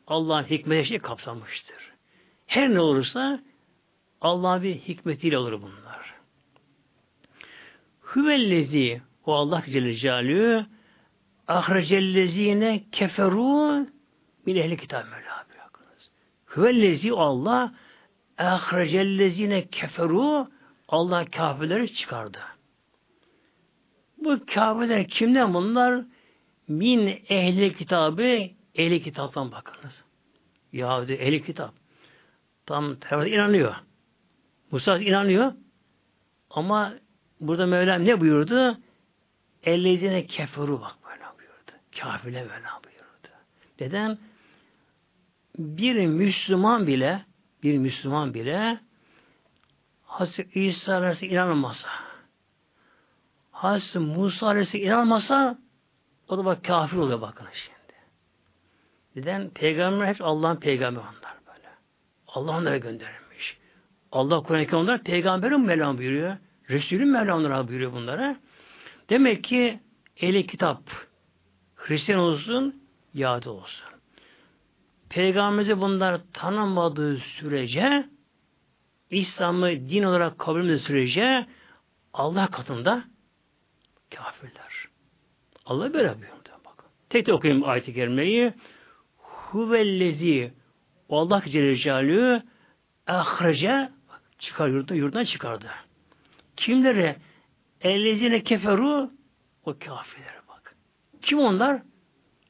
Allah'ın hikmeti şey kapsamıştır. Her ne olursa Allah'ın bir hikmetiyle olur bunlar. Hüvellezi o Allah Celle Celaluhu ahrecellezine keferu min ehli kitab Mevla bırakınız. Hüvellezi Allah ahrecellezine keferu Allah kafirleri çıkardı. Bu kafirler kimden bunlar? Min ehli kitabı ehli kitaptan bakınız. Yahudi ehli kitap. Tam Tevrat'a inanıyor. Musa inanıyor. Ama burada Mevlam ne buyurdu? Ellezine keferu bak böyle buyurdu. Kafirle böyle buyurdu. Neden? Bir Müslüman bile bir Müslüman bile Hazreti İsa Aleyhisselam inanmasa Hazreti Musa Aleyhisselam inanmasa o da bak kafir oluyor bakın şimdi. Neden? Peygamber hep Allah'ın peygamberi onlar böyle. Allah onlara gönderilmiş. Allah Kur'an-ı onlar peygamberin Mevlam buyuruyor. Resulün Mevlam onlara buyuruyor bunlara. Demek ki eli kitap Hristiyan olsun, Yahudi olsun. Peygamberimizi bunlar tanımadığı sürece İslam'ı din olarak kabul etmediği sürece Allah katında kafirler. Allah böyle buyuruyor. Bakın. Tek tek okuyayım ayet-i kerimeyi. Huvellezi Allah Celle Celaluhu ahrece çıkar yurttan, yurttan çıkardı. Kimleri? Ellezine keferu o kafirlere bak. Kim onlar?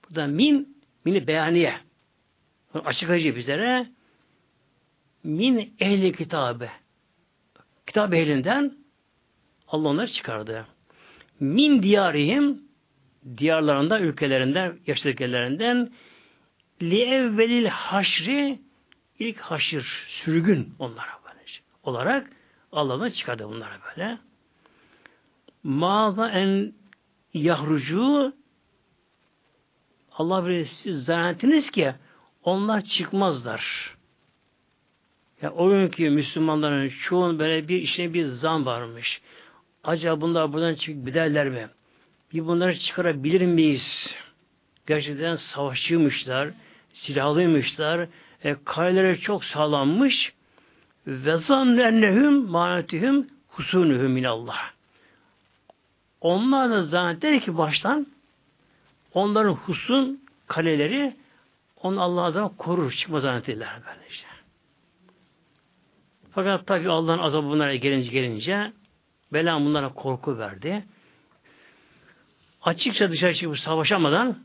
Burada min mini beyaniye. Açıklayıcı bizlere min ehli kitabe. Kitap ehlinden Allah onları çıkardı. Min diyarihim diyarlarında, ülkelerinden, yaşadık yerlerinden li evvelil haşri ilk haşir, sürgün onlara böyle olarak Allah'ın çıkardı bunlara böyle. Mağza en yahrucu Allah bilir siz zannettiniz ki onlar çıkmazlar. Ya o günkü Müslümanların çoğun böyle bir işine bir zan varmış. Acaba bunlar buradan çıkıp giderler mi? Bir bunları çıkarabilir miyiz? Gerçekten savaşçıymışlar, silahlıymışlar, e, kaleleri çok sağlanmış ve zannennehum manetühüm husunuhum minallah. Onlar da zanneder ki baştan onların husun kaleleri onu Allah'dan korur, çıkmaz zannettiler böylece. Fakat tabi Allah'ın azabı bunlara gelince gelince bela bunlara korku verdi. Açıkça dışarı çıkıp savaşamadan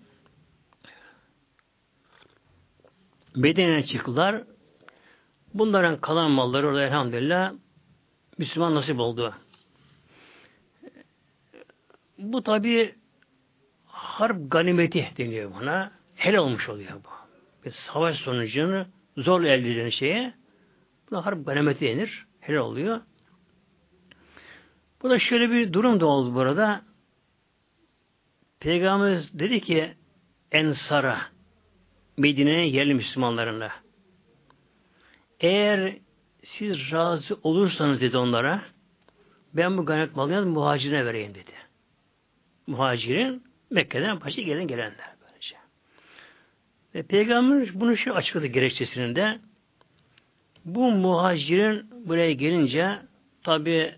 Medine'ye çıktılar. Bunların kalan malları orada elhamdülillah Müslüman nasip oldu. Bu tabi harp ganimeti deniyor buna. Helal olmuş oluyor bu. Bir savaş sonucunu zor elde edilen şeye buna harp ganimeti denir. Helal oluyor. Burada şöyle bir durum da oldu burada. Peygamberimiz dedi ki Ensara Medine'ye yerli Müslümanlarına eğer siz razı olursanız dedi onlara ben bu ganimet malını muhacirine vereyim dedi. Muhacirin Mekke'den başka gelen gelenler böylece. Ve Peygamber bunu şu açıkladı gerekçesinde bu muhacirin buraya gelince tabi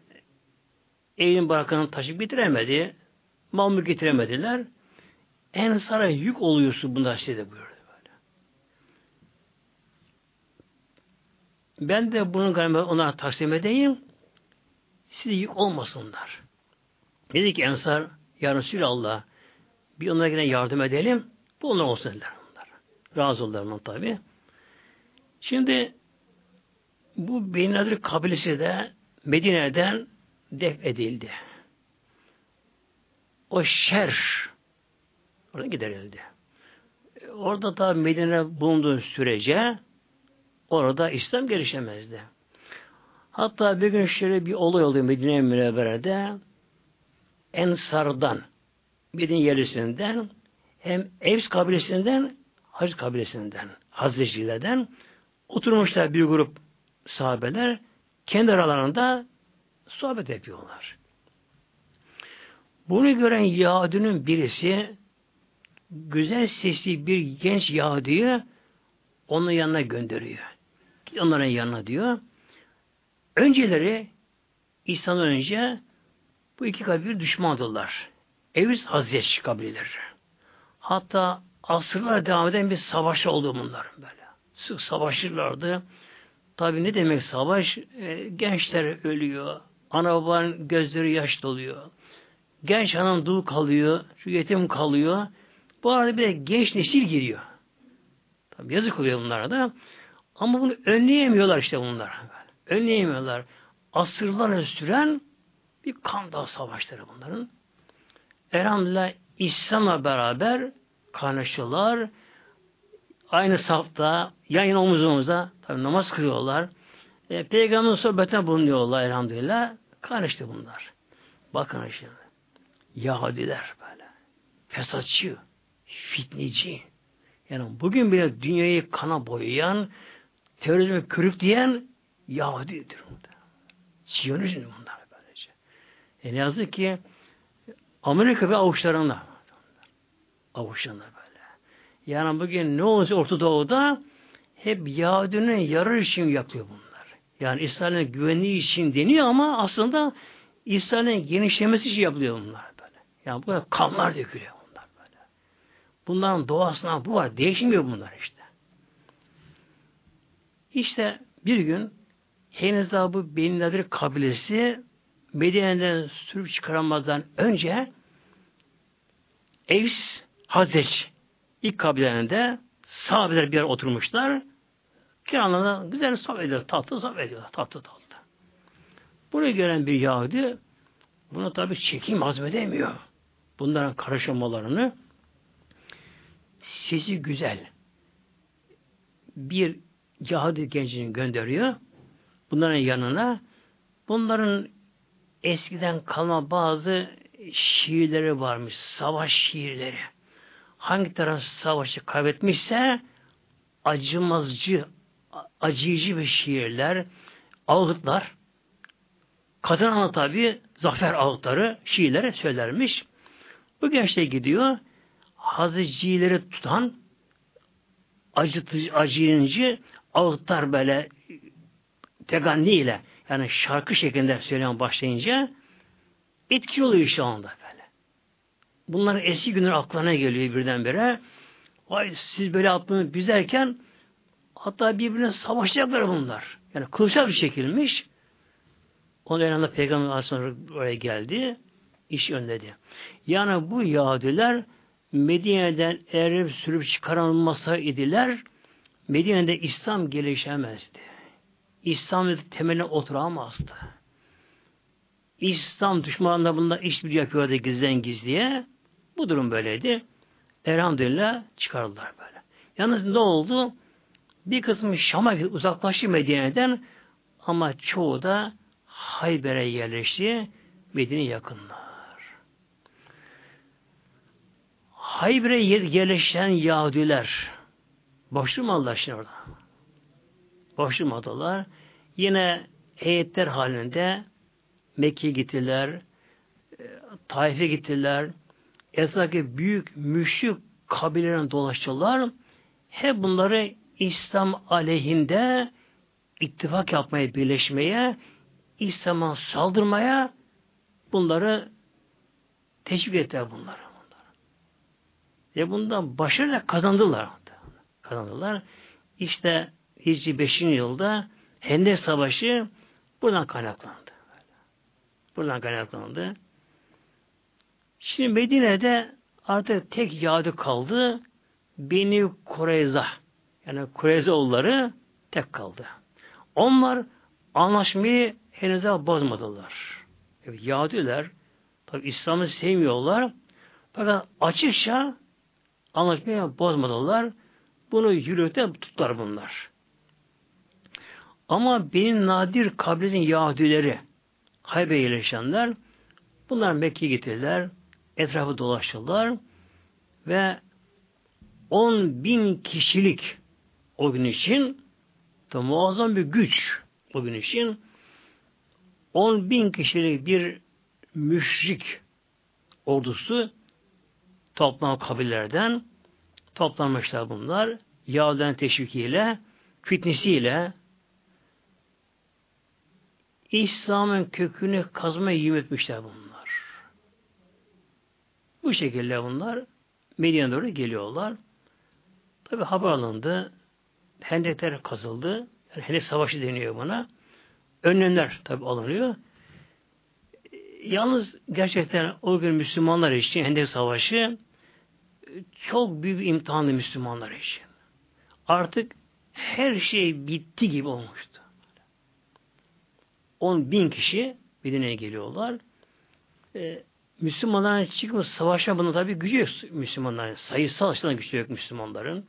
evin barkını taşıp bitiremedi. Mal mülk getiremediler. Ensara yük oluyorsun bunlar size buyurdu. Böyle. Ben de bunun galiba onlara taksim edeyim. Size yük olmasınlar. Dedi ki Ensar Ya Resulallah bir onlara yine yardım edelim. Bu onlar olsun dediler onlar. Razı oldular onlar tabi. Şimdi bu Beynadir kabilesi de Medine'den def edildi. O şer orada giderildi. Orada da Medine bulunduğu sürece orada İslam gelişemezdi. Hatta bir gün şöyle bir olay oldu Medine Münevvere'de Ensar'dan Medine yerlisinden hem Evs kabilesinden Hac kabilesinden Hazrecilerden oturmuşlar bir grup sahabeler kendi aralarında sohbet yapıyorlar. Bunu gören Yahudi'nin birisi güzel sesli bir genç Yahudi'yi Onun yanına gönderiyor. Onların yanına diyor. Önceleri İsa'dan önce bu iki kabile düşmandırlar. Evs Hazret kabileleri. Hatta asırlar devam eden bir savaş oldu bunların böyle. Sık savaşırlardı. Tabi ne demek savaş? E, gençler ölüyor. Ana babanın gözleri yaş doluyor. Genç hanım dul kalıyor. Şu yetim kalıyor. Bu arada bir de genç nesil giriyor. Tabi yazık oluyor bunlara da. Ama bunu önleyemiyorlar işte bunlar. Önleyemiyorlar. Asırlar süren bir kan dağı savaşları bunların. Elhamdülillah İslam'la beraber kaynaşıyorlar. Aynı safta, yan yana omuz omuza tabi namaz kılıyorlar. E, Peygamberin sohbetine bulunuyorlar elhamdülillah. Kaynaştı bunlar. Bakın şimdi. Yahudiler böyle. Fesatçı, fitneci. Yani bugün bile dünyayı kana boyayan, terörizme kürük diyen Yahudidir. Siyonizm bunlar böylece. E ne yazık ki Amerika ve avuçlarında avuçlarında böyle. Yani bugün ne olursa Orta Doğu'da hep Yahudinin yararı için yapıyor bunlar. Yani İsrail'in güvenliği için deniyor ama aslında İsrail'in genişlemesi için yapılıyor bunlar böyle. Yani bu kanlar dökülüyor bunlar böyle. Bunların doğasına bu var. Değişmiyor bunlar işte. İşte bir gün bu Beni Nadir kabilesi Medine'den sürüp çıkaramazdan önce Evs Hazreç ilk kabilelerinde sahabeler bir yer oturmuşlar. Kiranlarına güzel sohbet ediyorlar. Tatlı sohbet ediyorlar. Tatlı tatlı. Bunu gören bir Yahudi buna tabi çekim hazmedemiyor. Bunların karışmalarını sesi güzel bir Yahudi gencini gönderiyor. Bunların yanına bunların eskiden kalma bazı şiirleri varmış. Savaş şiirleri. Hangi taraf savaşı kaybetmişse acımazcı, acıyıcı bir şiirler, ağıtlar. Kazanan tabi zafer ağıtları, şiirleri söylermiş. Bu gençler gidiyor. Hazrecileri tutan acıtıcı, acıyınca ağıtlar böyle teganni ile yani şarkı şeklinde söyleyen başlayınca etkili oluyor şu anda böyle. Bunların eski günler aklına geliyor birdenbire. Vay siz böyle yaptığını bizlerken hatta birbirine savaşacaklar bunlar. Yani kılıçlar çekilmiş. Onun yanında Peygamber Aleyhisselam oraya geldi. iş önledi. Yani bu Yahudiler Medine'den erip sürüp çıkarılmasa idiler Medine'de İslam gelişemezdi. İslam temeline oturamazdı. İslam düşmanında bunda işbir yapıyordu gizlen gizliye. Bu durum böyleydi. Elhamdülillah çıkardılar böyle. Yalnız ne oldu? Bir kısmı Şam'a uzaklaştı Medine'den ama çoğu da Hayber'e yerleşti. Medine yakınlar. Hayber'e yerleşen Yahudiler boş durmadılar şimdi orada. Boş durmadılar. Yine heyetler halinde Mekke'ye gittiler, e, Taif'e gittiler, etraftaki büyük müşrik kabilelerine dolaştılar. Hep bunları İslam aleyhinde ittifak yapmaya, birleşmeye, İslam'a saldırmaya bunları teşvik ettiler bunları. Ve bundan başarı da kazandılar. Kazandılar. İşte Hicri 5. yılda Hendek Savaşı buradan kaynaklandı. Buradan kaynaklandı. Şimdi Medine'de artık tek yağdı kaldı. Beni Kureyza. Yani Kureyzaoğulları tek kaldı. Onlar anlaşmayı henüz bozmadılar. Evet, Yahudiler İslam'ı sevmiyorlar. Fakat açıkça anlaşmayı bozmadılar. Bunu yürürlükte tuttular bunlar. Ama benim nadir kabiletin Yahudileri Haybe yerleşenler bunlar Mekke'ye getirdiler. Etrafı dolaştılar ve 10 bin kişilik o gün için da muazzam bir güç o gün için 10 bin kişilik bir müşrik ordusu toplam kabilelerden toplanmışlar bunlar. Yahudilerin teşvikiyle, fitnesiyle İslam'ın kökünü kazmaya yim bunlar. Bu şekilde bunlar Medine'ye doğru geliyorlar. Tabi haber alındı. Hendekler kazıldı. Yani Hendek Savaşı deniyor buna. Önlemler tabi alınıyor. Yalnız gerçekten o gün Müslümanlar için Hendek Savaşı çok büyük imtihanlı Müslümanlar için. Artık her şey bitti gibi olmuştu. 10 bin kişi Medine'ye geliyorlar. Ee, Müslümanların çıkmış savaşa buna tabi gücü yok Müslümanların. Sayısal açıdan gücü yok Müslümanların.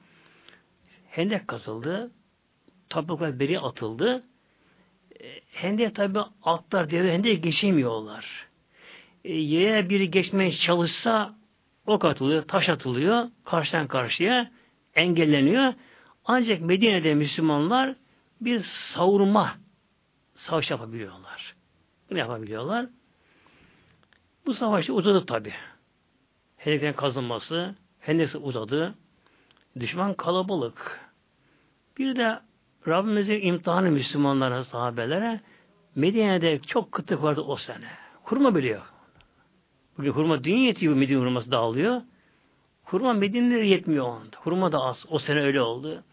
Hendek kazıldı. Topraklar beri atıldı. Ee, hendek tabi atlar devre hendek geçemiyorlar. E, yaya biri geçmeye çalışsa ok atılıyor, taş atılıyor karşıdan karşıya engelleniyor. Ancak Medine'de Müslümanlar bir savurma savaş yapabiliyorlar. Bunu yapabiliyorlar. Bu savaş uzadı tabi. Hendeklerin kazınması, Hendek uzadı. Düşman kalabalık. Bir de Rabbimizin imtihanı Müslümanlara, sahabelere Medine'de çok kıtlık vardı o sene. Hurma biliyor. Bugün hurma dünya yetiyor, Medine hurması dağılıyor. Hurma Medine'lere yetmiyor o anda. Hurma da az. O sene öyle oldu.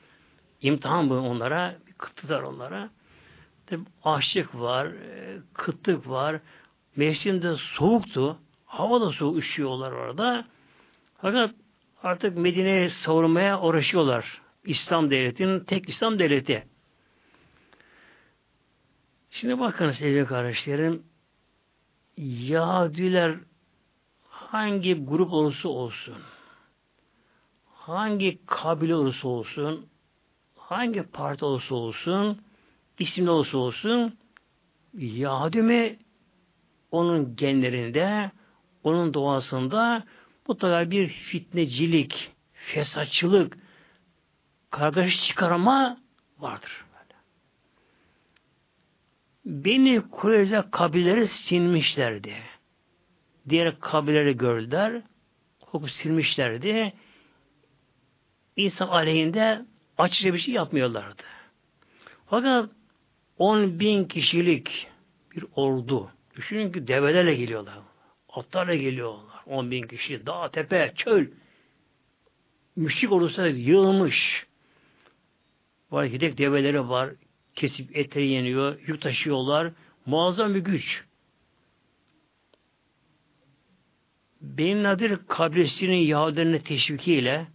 İmtihan bu onlara. Bir kıtlıklar onlara. Tabi açlık var, e, kıtlık var. Mevsimde soğuktu. Hava da soğuk üşüyorlar orada. Fakat artık Medine'ye savurmaya uğraşıyorlar. İslam devletinin tek İslam devleti. Şimdi bakın sevgili kardeşlerim Yahudiler hangi grup olursa olsun hangi kabile olursa olsun hangi parti olursa olsun isimli olursa olsun Yahudi mi onun genlerinde onun doğasında mutlaka bir fitnecilik, fesatçılık, kargaşa çıkarma vardır. Beni Kureyze kabileleri sinmişlerdi. Diğer kabileleri gördüler, koku silmişlerdi. İsa aleyhinde açıkça bir şey yapmıyorlardı. Fakat 10 bin kişilik bir ordu. Düşünün ki develerle geliyorlar. Atlarla geliyorlar. 10 bin kişi. Dağ, tepe, çöl. Müşrik ordusu yığılmış. Var gidek develeri var. Kesip etleri yeniyor. Yük taşıyorlar. Muazzam bir güç. Benim Nadir kabilesinin Yahudilerine teşvikiyle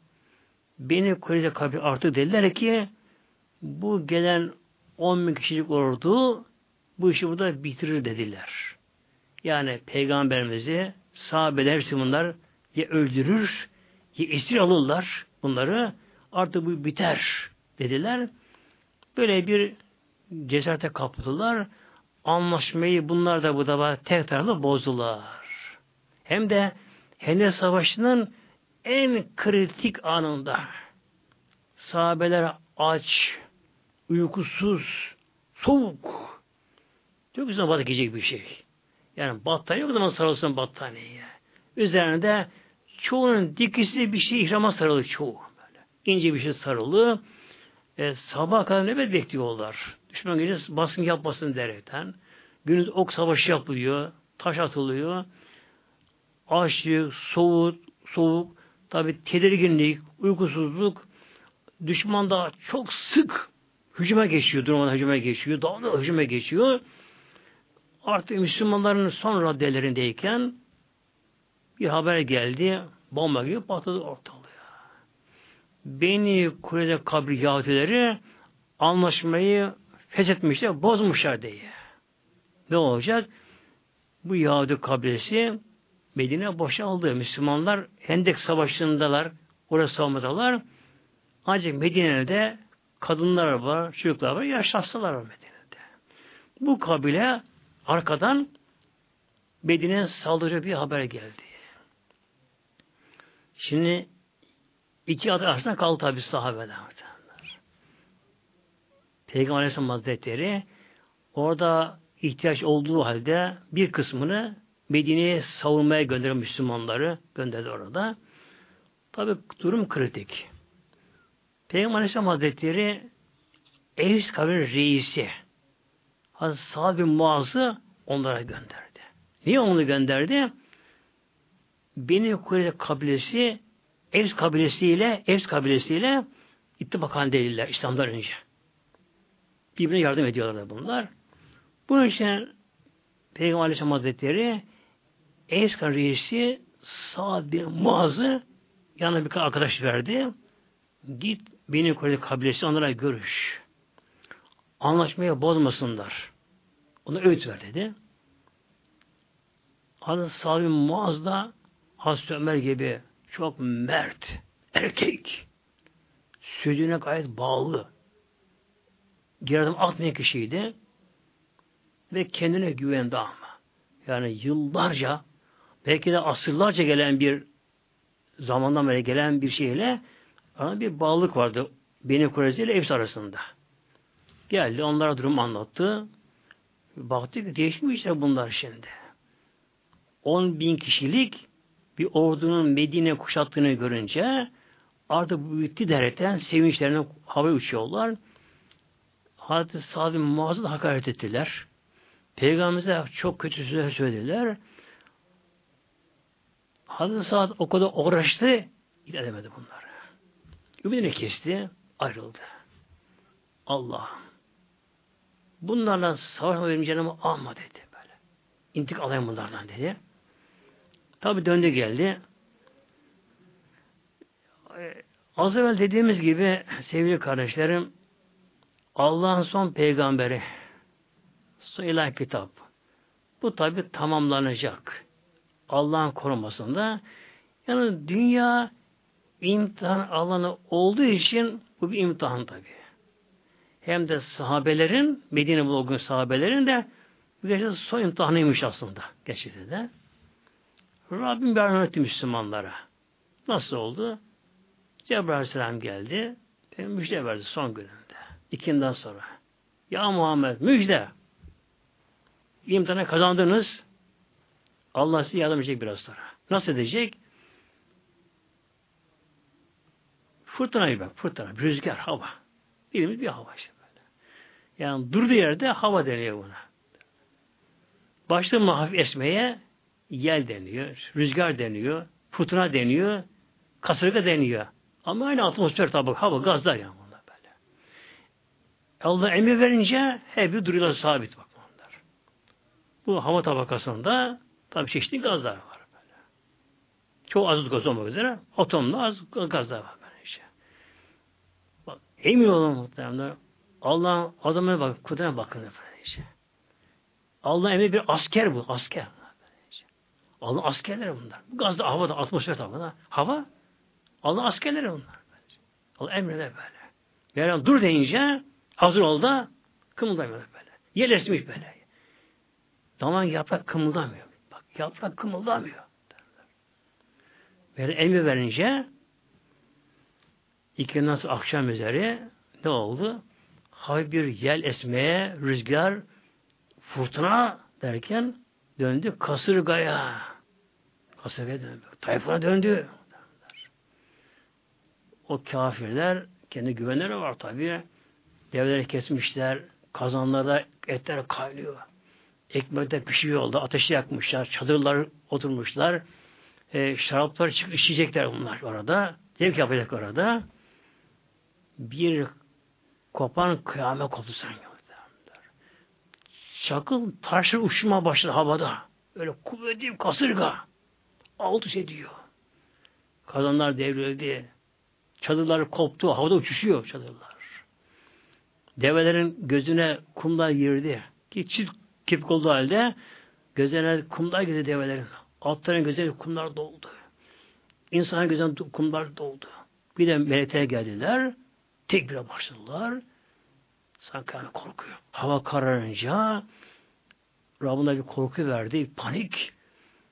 Beni Kureyze kabri artık dediler ki bu gelen 10 bin kişilik ordu bu işi burada bitirir dediler. Yani peygamberimizi sahabeler bunlar ya öldürür ya esir alırlar bunları artık bu biter dediler. Böyle bir cesarete kapıldılar. Anlaşmayı bunlar da bu da tek taraflı bozdular. Hem de Hendek Savaşı'nın en kritik anında sahabeler aç, uykusuz, soğuk. Çok güzel batık yiyecek bir şey. Yani battaniye yok zaman sarılsın battaniyeye. Üzerinde çoğunun dikisi bir şey ihrama sarılı çoğu. Böyle. İnce bir şey sarılı. E, sabah kadar nöbet bekliyorlar. Düşman gece baskın yapmasın derekten. Gündüz ok savaşı yapılıyor. Taş atılıyor. Açlık, soğuk, soğuk, tabi tedirginlik, uykusuzluk, düşman da çok sık hücuma geçiyor, durmadan hücuma geçiyor, daha da hücuma geçiyor. Artık Müslümanların son raddelerindeyken bir haber geldi, bomba gibi patladı ortalığı. Beni Kure'de kabri Yahudileri anlaşmayı feshetmişler, bozmuşlar diye. Ne olacak? Bu Yahudi kabilesi Medine boşaldı. Müslümanlar Hendek Savaşı'ndalar, orası savunmadalar. Ancak Medine'de kadınlar var, çocuklar var, yaşlı hastalar var Medine'de. Bu kabile arkadan Medine'ye saldıracak bir haber geldi. Şimdi iki adı arasında kaldı tabi sahabeler. Peygamber Aleyhisselam Hazretleri orada ihtiyaç olduğu halde bir kısmını Medine'ye savunmaya gönderen Müslümanları gönderdi orada. Tabi durum kritik. Peygamber Aleyhisselam Hazretleri Evs kabir reisi Hazreti Sa'd bin Muaz'ı onlara gönderdi. Niye onu gönderdi? Beni Kureyş kabilesi Evs kabilesiyle Evs kabilesiyle ittifak halindeydiler İslam'dan önce. Birbirine yardım ediyorlar bunlar. Bunun için Peygamber Aleyhisselam Hazretleri Evs reisi Sa'd bin Muaz'ı yanına bir arkadaş verdi. Git beni Kureyş kabilesi onlara görüş. Anlaşmaya bozmasınlar. Ona öğüt ver dedi. Hazreti Sa'd bin Muaz da Hazreti Ömer gibi çok mert, erkek, sözüne gayet bağlı, geri atmayan kişiydi ve kendine güvendi ama. Yani yıllarca, belki de asırlarca gelen bir zamandan beri gelen bir şeyle ama bir bağlılık vardı Beni Kureyze ile Efs arasında. Geldi, onlara durum anlattı. Baktı ki değişmişler bunlar şimdi. 10 bin kişilik bir ordunun Medine kuşattığını görünce artık bu bitti derekten sevinçlerine hava uçuyorlar. Hazreti Sa'd bin Muaz'ı hakaret ettiler. Peygamberimize çok kötü sözler söylediler. Hazreti Sa'd o kadar uğraştı, edemedi bunları. Ümidini kesti, ayrıldı. Allah. Bunlarla savaşma benim canımı alma dedi böyle. İntik alayım bunlardan dedi. Tabi döndü geldi. Az evvel dediğimiz gibi sevgili kardeşlerim Allah'ın son peygamberi son ilah kitap. Bu tabi tamamlanacak. Allah'ın korumasında. Yani dünya imtihan alanı olduğu için bu bir imtihan tabi. Hem de sahabelerin, Medine bulunduğu sahabelerin de bu gerçekten son imtihanıymış aslında. Gerçekten de. Rabbim bir etti Müslümanlara. Nasıl oldu? Cebrail Aleyhisselam geldi. Müjde verdi son gününde. İkinden sonra. Ya Muhammed müjde. İmtihana kazandınız. Allah size yardım edecek biraz sonra. Nasıl edecek? Fırtınayı bak, fırtına, rüzgar, hava. Birimiz bir hava işte böyle. Yani durduğu yerde hava deniyor buna. Başta mı esmeye yel deniyor, rüzgar deniyor, fırtına deniyor, kasırga deniyor. Ama aynı atmosfer tabi hava, gazlar yani bunlar böyle. Allah emir verince hep bir duruyorlar sabit bak bunlar. Bu hava tabakasında tabi çeşitli gazlar var böyle. Çok azot gaz olmak üzere atomlu az gazlar var böyle işte. Bak emin olun muhtemelen Allah'ın adamına bak, kudretine bakın efendim işte. Allah emri bir asker bu, asker. Allah askerleri bunlar. Bu gazda havada, atmosfer havada. Hava Allah askerleri bunlar. Allah emreder böyle. Yani dur deyince hazır ol da kımıldamıyor böyle. Yer esmiş böyle. Zaman yaprak kımıldamıyor. Yaprak kımıldamıyor. Böyle emir verince iki nasıl akşam üzeri ne oldu? Hafif bir yel esmeye, rüzgar, fırtına derken döndü kasırgaya. Kasırgaya döndü. Tayfuna döndü. O kafirler kendi güvenleri var tabi. Devleri kesmişler. Kazanlarda etler kaynıyor. Ekmekte pişiyor oldu. Ateşi yakmışlar. Çadırlar oturmuşlar. E, şaraplar çıkıp içecekler bunlar orada. Zevk yapacak orada. Bir kopan kıyamet koptu sanki. Çakıl taşlar uçma başladı havada. Öyle kuvvetli bir kasırga. Alt üst ediyor. Kazanlar devrildi. Çadırlar koptu. Havada uçuşuyor çadırlar. Develerin gözüne kumlar girdi. Ki çift kipik olduğu halde gözlerine kumlar girdi develerin. Altların gözlerine kumlar doldu. İnsanın gözüne kumlar doldu. Bir de melekler geldiler. Tekbire başladılar. Sanki hani korkuyor. Hava kararınca Rabbına bir korku verdi, panik.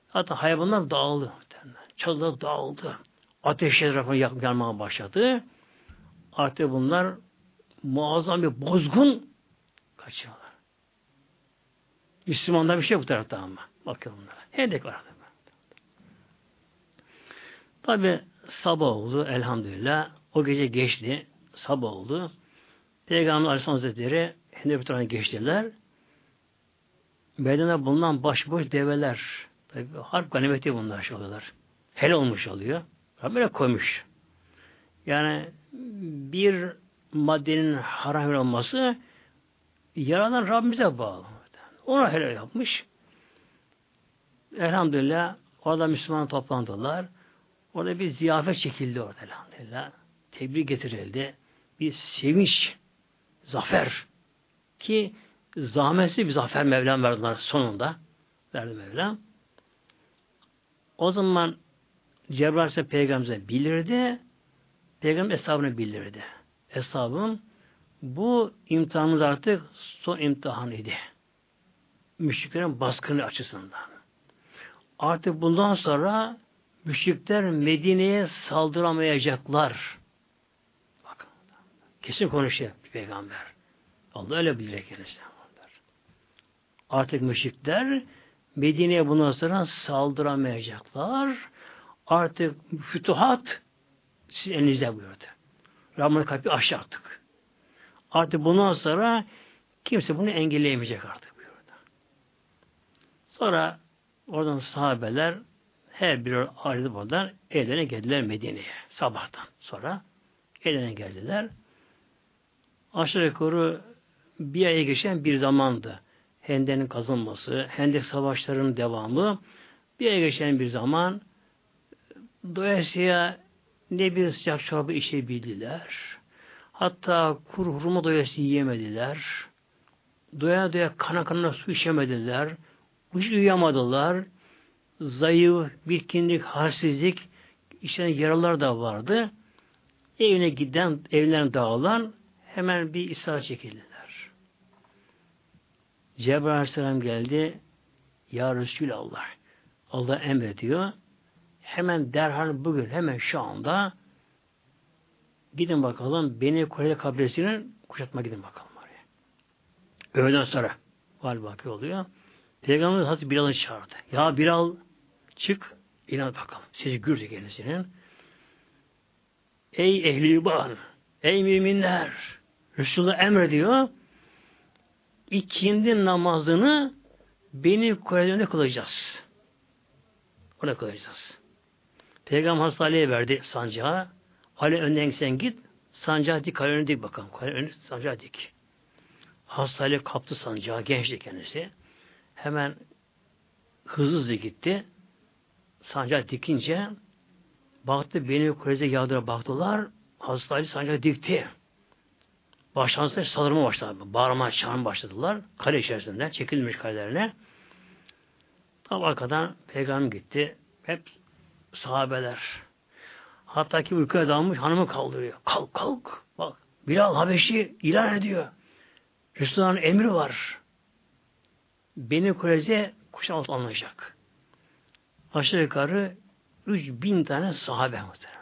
Hatta hayvanlar dağıldı. Çalılar dağıldı. Ateş etrafına yanmaya başladı. Artık bunlar muazzam bir bozgun kaçıyorlar. Müslümanlar bir şey bu tarafta ama. Bakın bunlara. Hendek var. Tabi sabah oldu elhamdülillah. O gece geçti. sabah oldu. Peygamber Aleyhisselam Hazretleri Hendek geçtiler. Meydana bulunan başboş develer. Tabi harp ganimeti bunlar şey oluyorlar. Hel olmuş oluyor. Rabbine koymuş. Yani bir maddenin haram olması yaradan Rabbimize bağlı. Ona helal yapmış. Elhamdülillah orada Müslüman toplandılar. Orada bir ziyafet çekildi orada elhamdülillah. Tebrik getirildi. Bir sevinç, zafer ki zahmetsiz bir zafer Mevlam verdiler sonunda. Verdi Mevlam. O zaman Cebrail ise peygamberimize bildirdi. Peygamber hesabını bildirdi. Hesabın bu imtihanımız artık son imtihan idi. Müşriklerin baskını açısından. Artık bundan sonra müşrikler Medine'ye saldıramayacaklar. Bakın. Kesin konuşuyor peygamber. Allah öyle bilir kendisi. Artık müşrikler Medine'ye bundan sonra saldıramayacaklar. Artık fütuhat sizin elinizde buyurdu. Rahman kalbi aşağı artık. Artık bundan sonra kimse bunu engelleyemeyecek artık. Sonra oradan sahabeler her biri ayrılıp oradan evlerine geldiler Medine'ye sabahtan sonra. Evlerine geldiler. Aşağı yukarı bir aya geçen bir zamandı. Hende'nin kazınması, Hendek savaşlarının devamı bir aya geçen bir zaman doyasıya ne bir sıcak çorba içebildiler. Hatta kuru hurma doyası yiyemediler. Doya doya kana kana su içemediler. Hiç uyuyamadılar. Zayıf, bitkinlik, halsizlik, içten yaralar da vardı. Evine giden, evlerine dağılan hemen bir İsa çekildiler. Cebrail Aleyhisselam geldi. Ya Resulallah. Allah emrediyor. Hemen derhal bugün hemen şu anda gidin bakalım Beni Kureyre kabilesinin kuşatma gidin bakalım oraya. Öğleden sonra var bakıyor oluyor. Peygamber Hazreti Bilal'ı çağırdı. Ya Bilal çık inan bakalım. Sesi gürdü kendisinin. Ey ehli iman, ey müminler, Resulullah emrediyor. İkindi namazını beni Kureyre'de kılacağız. Orada kılacağız. Peygamber Hazreti Ali'ye verdi sancağı. Ali önden sen git. Sancağı dik, önüne dik bakalım. Önüne sancağı dik. Hazreti kaptı sancağı. Gençti kendisi. Hemen hızlı hızlı gitti. Sancağı dikince baktı beni Kureyze yağdıra baktılar. Hazreti Ali sancağı dikti. Başlansa saldırma başladı. Bağırma, çağırma başladılar. Kale içerisinde. Çekilmiş kalelerine. Tam arkadan peygamber gitti. Hep sahabeler. Hatta ki uykuya dalmış hanımı kaldırıyor. Kalk kalk. Bak Bilal Habeşi ilan ediyor. Resulullah'ın emri var. Beni Kureyze kuşağı alınacak. Aşağı yukarı 3000 tane sahabe muhtemelen.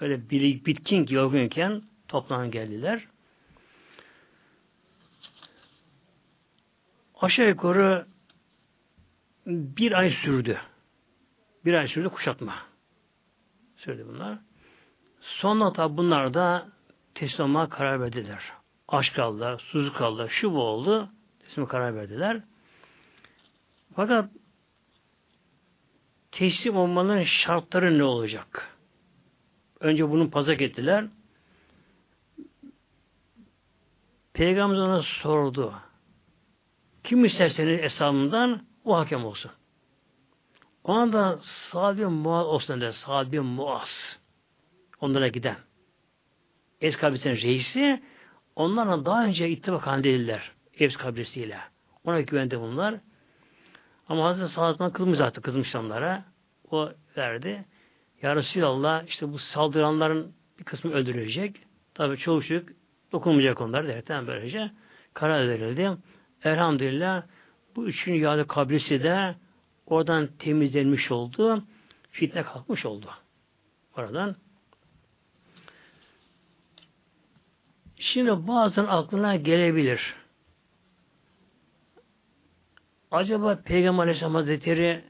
Öyle bir bitkin ki yorgunken toplanan geldiler. Aşağı yukarı bir ay sürdü. Bir ay sürdü kuşatma. Sürdü bunlar. Sonra tabi bunlar da teslim karar verdiler. Aşk aldılar, susuzluk aldılar, şu bu oldu. Teslim karar verdiler. Fakat teslim olmanın şartları ne olacak? Önce bunu pazak ettiler. Peygamber ona sordu. Kim isterseniz hesabından o hakem olsun. Ona da Sa'd bin Muaz olsun dedi. Sa'd bin Muaz. Onlara giden. Evs kabilesinin reisi onlarla daha önce ittifak halindeydiler. Evs kabilesiyle. Ona güvendi bunlar. Ama Hazreti Sa'd'dan kızmış zaten kızmış onlara. O verdi. Ya Resulallah işte bu saldıranların bir kısmı öldürülecek. Tabi çoğu çocuk dokunmayacak onlar derken böylece karar verildi. Elhamdülillah bu üçüncü yağda kabilesi de oradan temizlenmiş oldu. Fitne kalkmış oldu. Oradan. Şimdi bazen aklına gelebilir. Acaba Peygamber Aleyhisselam Hazretleri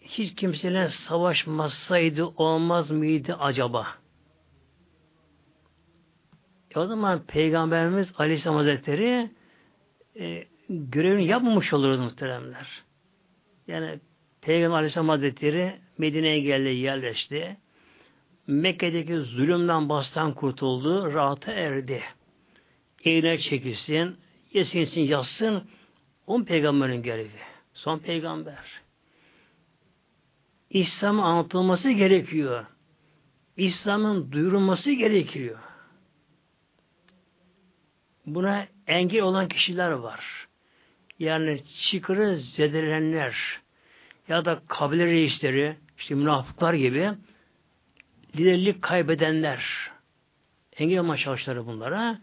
hiç kimseyle savaşmasaydı olmaz mıydı acaba? E o zaman Peygamberimiz Aleyhisselam Hazretleri e, görevini yapmamış olurdu muhteremler. Yani Peygamber Aleyhisselam Hazretleri Medine'ye geldi, yerleşti. Mekke'deki zulümden bastan kurtuldu, rahata erdi. Eğine çekilsin, yesinsin, yatsın. On peygamberin görevi. Son peygamber. İslam'ın anlatılması gerekiyor. İslam'ın duyurulması gerekiyor. Buna engel olan kişiler var. Yani çıkırı zedelenenler ya da kabile reisleri, işte münafıklar gibi liderlik kaybedenler engel olma çalışları bunlara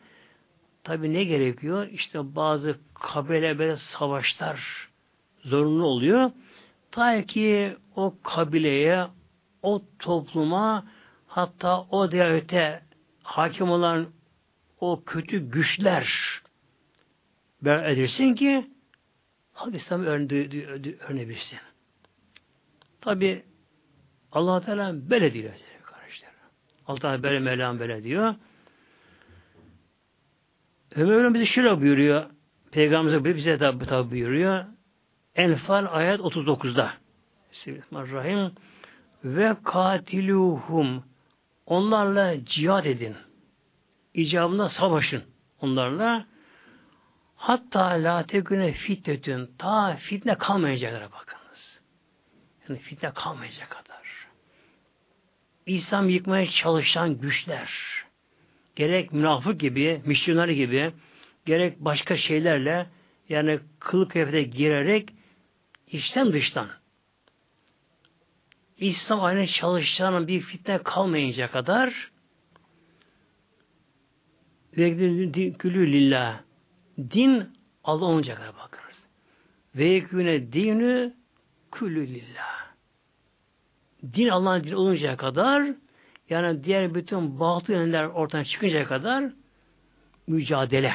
tabi ne gerekiyor? İşte bazı kabile böyle savaşlar zorunlu oluyor. Ta ki o kabileye, o topluma hatta o devlete hakim olan o kötü güçler ber edilsin ki Hak İslam'ı öğrenebilsin. Tabi allah Teala böyle diyor kardeşler. allah Teala böyle Mevlam böyle diyor. Ömer bize şöyle buyuruyor. Peygamberimize bize tabi, tabi buyuruyor. Enfal ayet 39'da. Bismillahirrahmanirrahim. Ve katiluhum. Onlarla cihad edin. İcabında savaşın. Onlarla hatta la teküne fitnetün ta fitne kalmayacaklara bakınız. Yani fitne kalmayacak kadar. İslam yıkmaya çalışan güçler gerek münafık gibi, misyoner gibi gerek başka şeylerle yani kılık kıyafete girerek içten dıştan İslam aynı çalışacağının bir fitne kalmayınca kadar ve gülü lillah din Allah olunca kadar bakınız. Ve yekûne dinü külü lillah. Din Allah'ın dini oluncaya kadar yani diğer bütün batıl yönler ortadan çıkıncaya kadar mücadele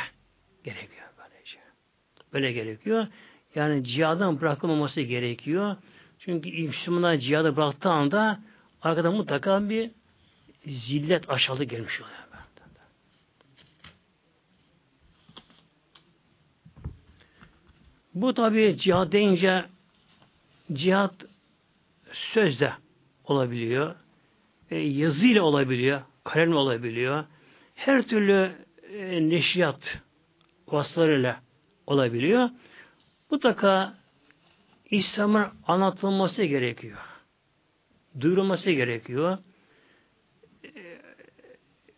gerekiyor. Böylece. Böyle gerekiyor. Yani cihadın bırakılmaması gerekiyor. Çünkü Müslümanlar cihadı bıraktığı anda arkada mutlaka bir zillet aşağılık gelmiş oluyor. Bu tabi cihat deyince cihat sözde olabiliyor. E, yazıyla olabiliyor. Kalemle olabiliyor. Her türlü e, neşriyat vasıtalarıyla olabiliyor. Mutlaka İslam'ın anlatılması gerekiyor. Duyurulması gerekiyor. E,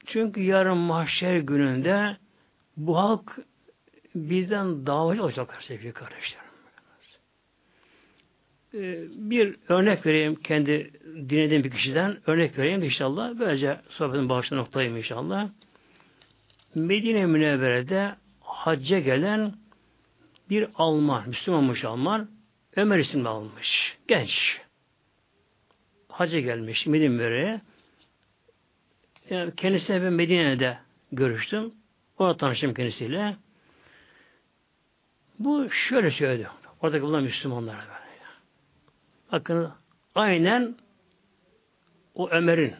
çünkü yarın mahşer gününde bu halk bizden davacı olacaklar sevgili kardeşlerim. E, bir örnek vereyim kendi dinlediğim bir kişiden örnek vereyim inşallah. Böylece sohbetin başına noktayım inşallah. Medine Münevvere'de hacca gelen bir Alman, Müslümanmış Alman, Ömer isimli almış. Genç. Hacca gelmiş Medine Münevvere'ye. Yani kendisiyle ben Medine'de görüştüm. Orada tanıştım kendisiyle. Bu şöyle söyledi. Oradaki bulunan Müslümanlara. Bakın aynen o Ömer'in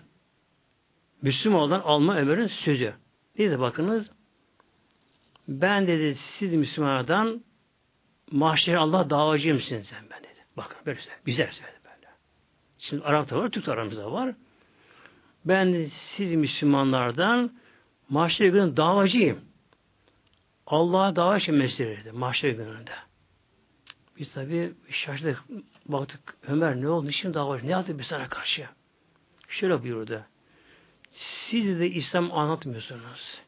Müslüman olan Alman Ömer'in sözü. Neydi bakınız? Ben dedi siz Müslümanlardan mahşer Allah davacıyım sen ben dedi. Bakın böyle söyledi. Güzel söyledi böyle. Şimdi Arap'ta var, Türk aramızda var. Ben de siz Müslümanlardan mahşer günü davacıyım. Allah'a dava için meseleydi mahşer gününde. Biz tabi şaşırdık. Baktık Ömer ne oldu? Niçin dava Ne yaptı bir sana karşı? Şöyle buyurdu. Siz de İslam anlatmıyorsunuz.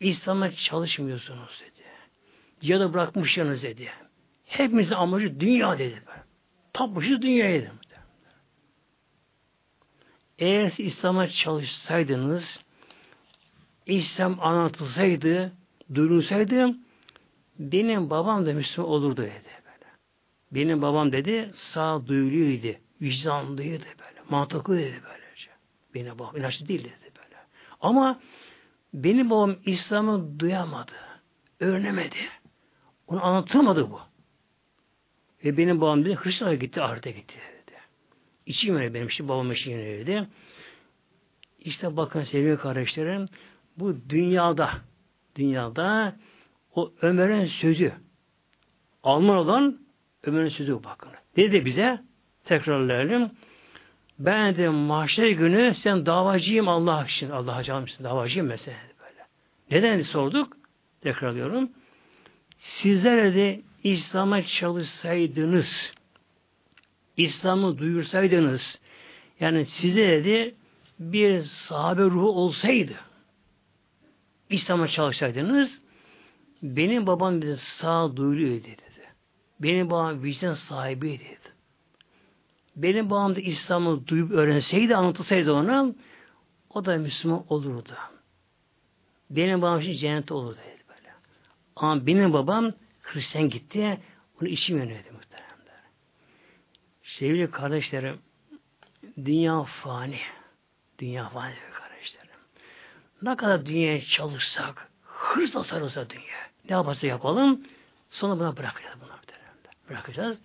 İslam'a çalışmıyorsunuz dedi. Cihada bırakmışsınız dedi. Hepimizin amacı dünya dedi. Tapmışız dünyaya dedi. Eğer siz İslam'a çalışsaydınız, İslam anlatılsaydı, duyurulsaydı, benim babam da Müslüman olurdu dedi. Benim babam dedi sağ duyuluydu, vicdanlıydı böyle, mantıklı dedi böylece. Benim babam inançlı değil dedi böyle. Ama benim babam İslam'ı duyamadı, öğrenemedi. Onu anlatılmadı bu. Ve benim babam dedi Hristiyan'a gitti, ahirete gitti dedi. İçim öyle benim işte babam için yöneldi. İşte bakın sevgili kardeşlerim, bu dünyada dünyada o Ömer'in sözü Alman olan Ömer'in sözü bakın. Dedi bize tekrarlayalım. Ben de mahşer günü sen davacıyım Allah için. Allah'a canımsın. Davacıyım mesela böyle. Neden sorduk? Tekrarlıyorum. Sizlere de İslam'a çalışsaydınız, İslam'ı duyursaydınız, yani size de bir sahabe ruhu olsaydı, İslam'a çalışsaydınız, benim babam bize sağ duyuluyor dedi. Benim babam vicdan sahibiydi. Benim babam da İslam'ı duyup öğrenseydi, anlatılsaydı ona, o da Müslüman olurdu. Benim babam için cennette olurdu dedi böyle. Ama benim babam Hristiyan gitti, onu içim yöneldi muhteremler. Sevgili kardeşlerim, dünya fani. Dünya fani kardeşlerim. Ne kadar dünyaya çalışsak, hırsla sarılsa dünya. Ne yaparsa yapalım, sonra buna bırakacağız bunu. Bırakacağız.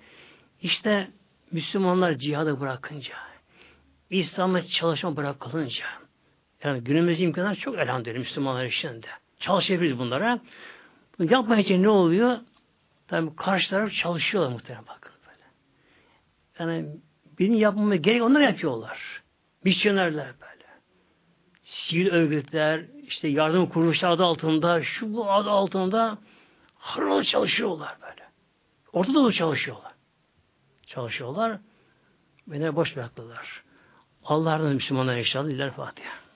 İşte Müslümanlar cihadı bırakınca, İslam'la çalışma bırakılınca, yani günümüz imkanlar çok elhamdülillah Müslümanlar için de. Çalışabiliriz bunlara. Yapmayınca ne oluyor? Tabii karşı taraf çalışıyorlar muhtemelen bakın böyle. Yani benim yapmama gerek onlar yapıyorlar. Misyonerler böyle. Sivil örgütler, işte yardım kuruluşları adı altında, şu bu adı altında harıl çalışıyorlar böyle. Orta Doğu çalışıyorlar. Çalışıyorlar. Beni boş bıraktılar. Allah'ın Müslümanlar inşallah. İller Fatiha.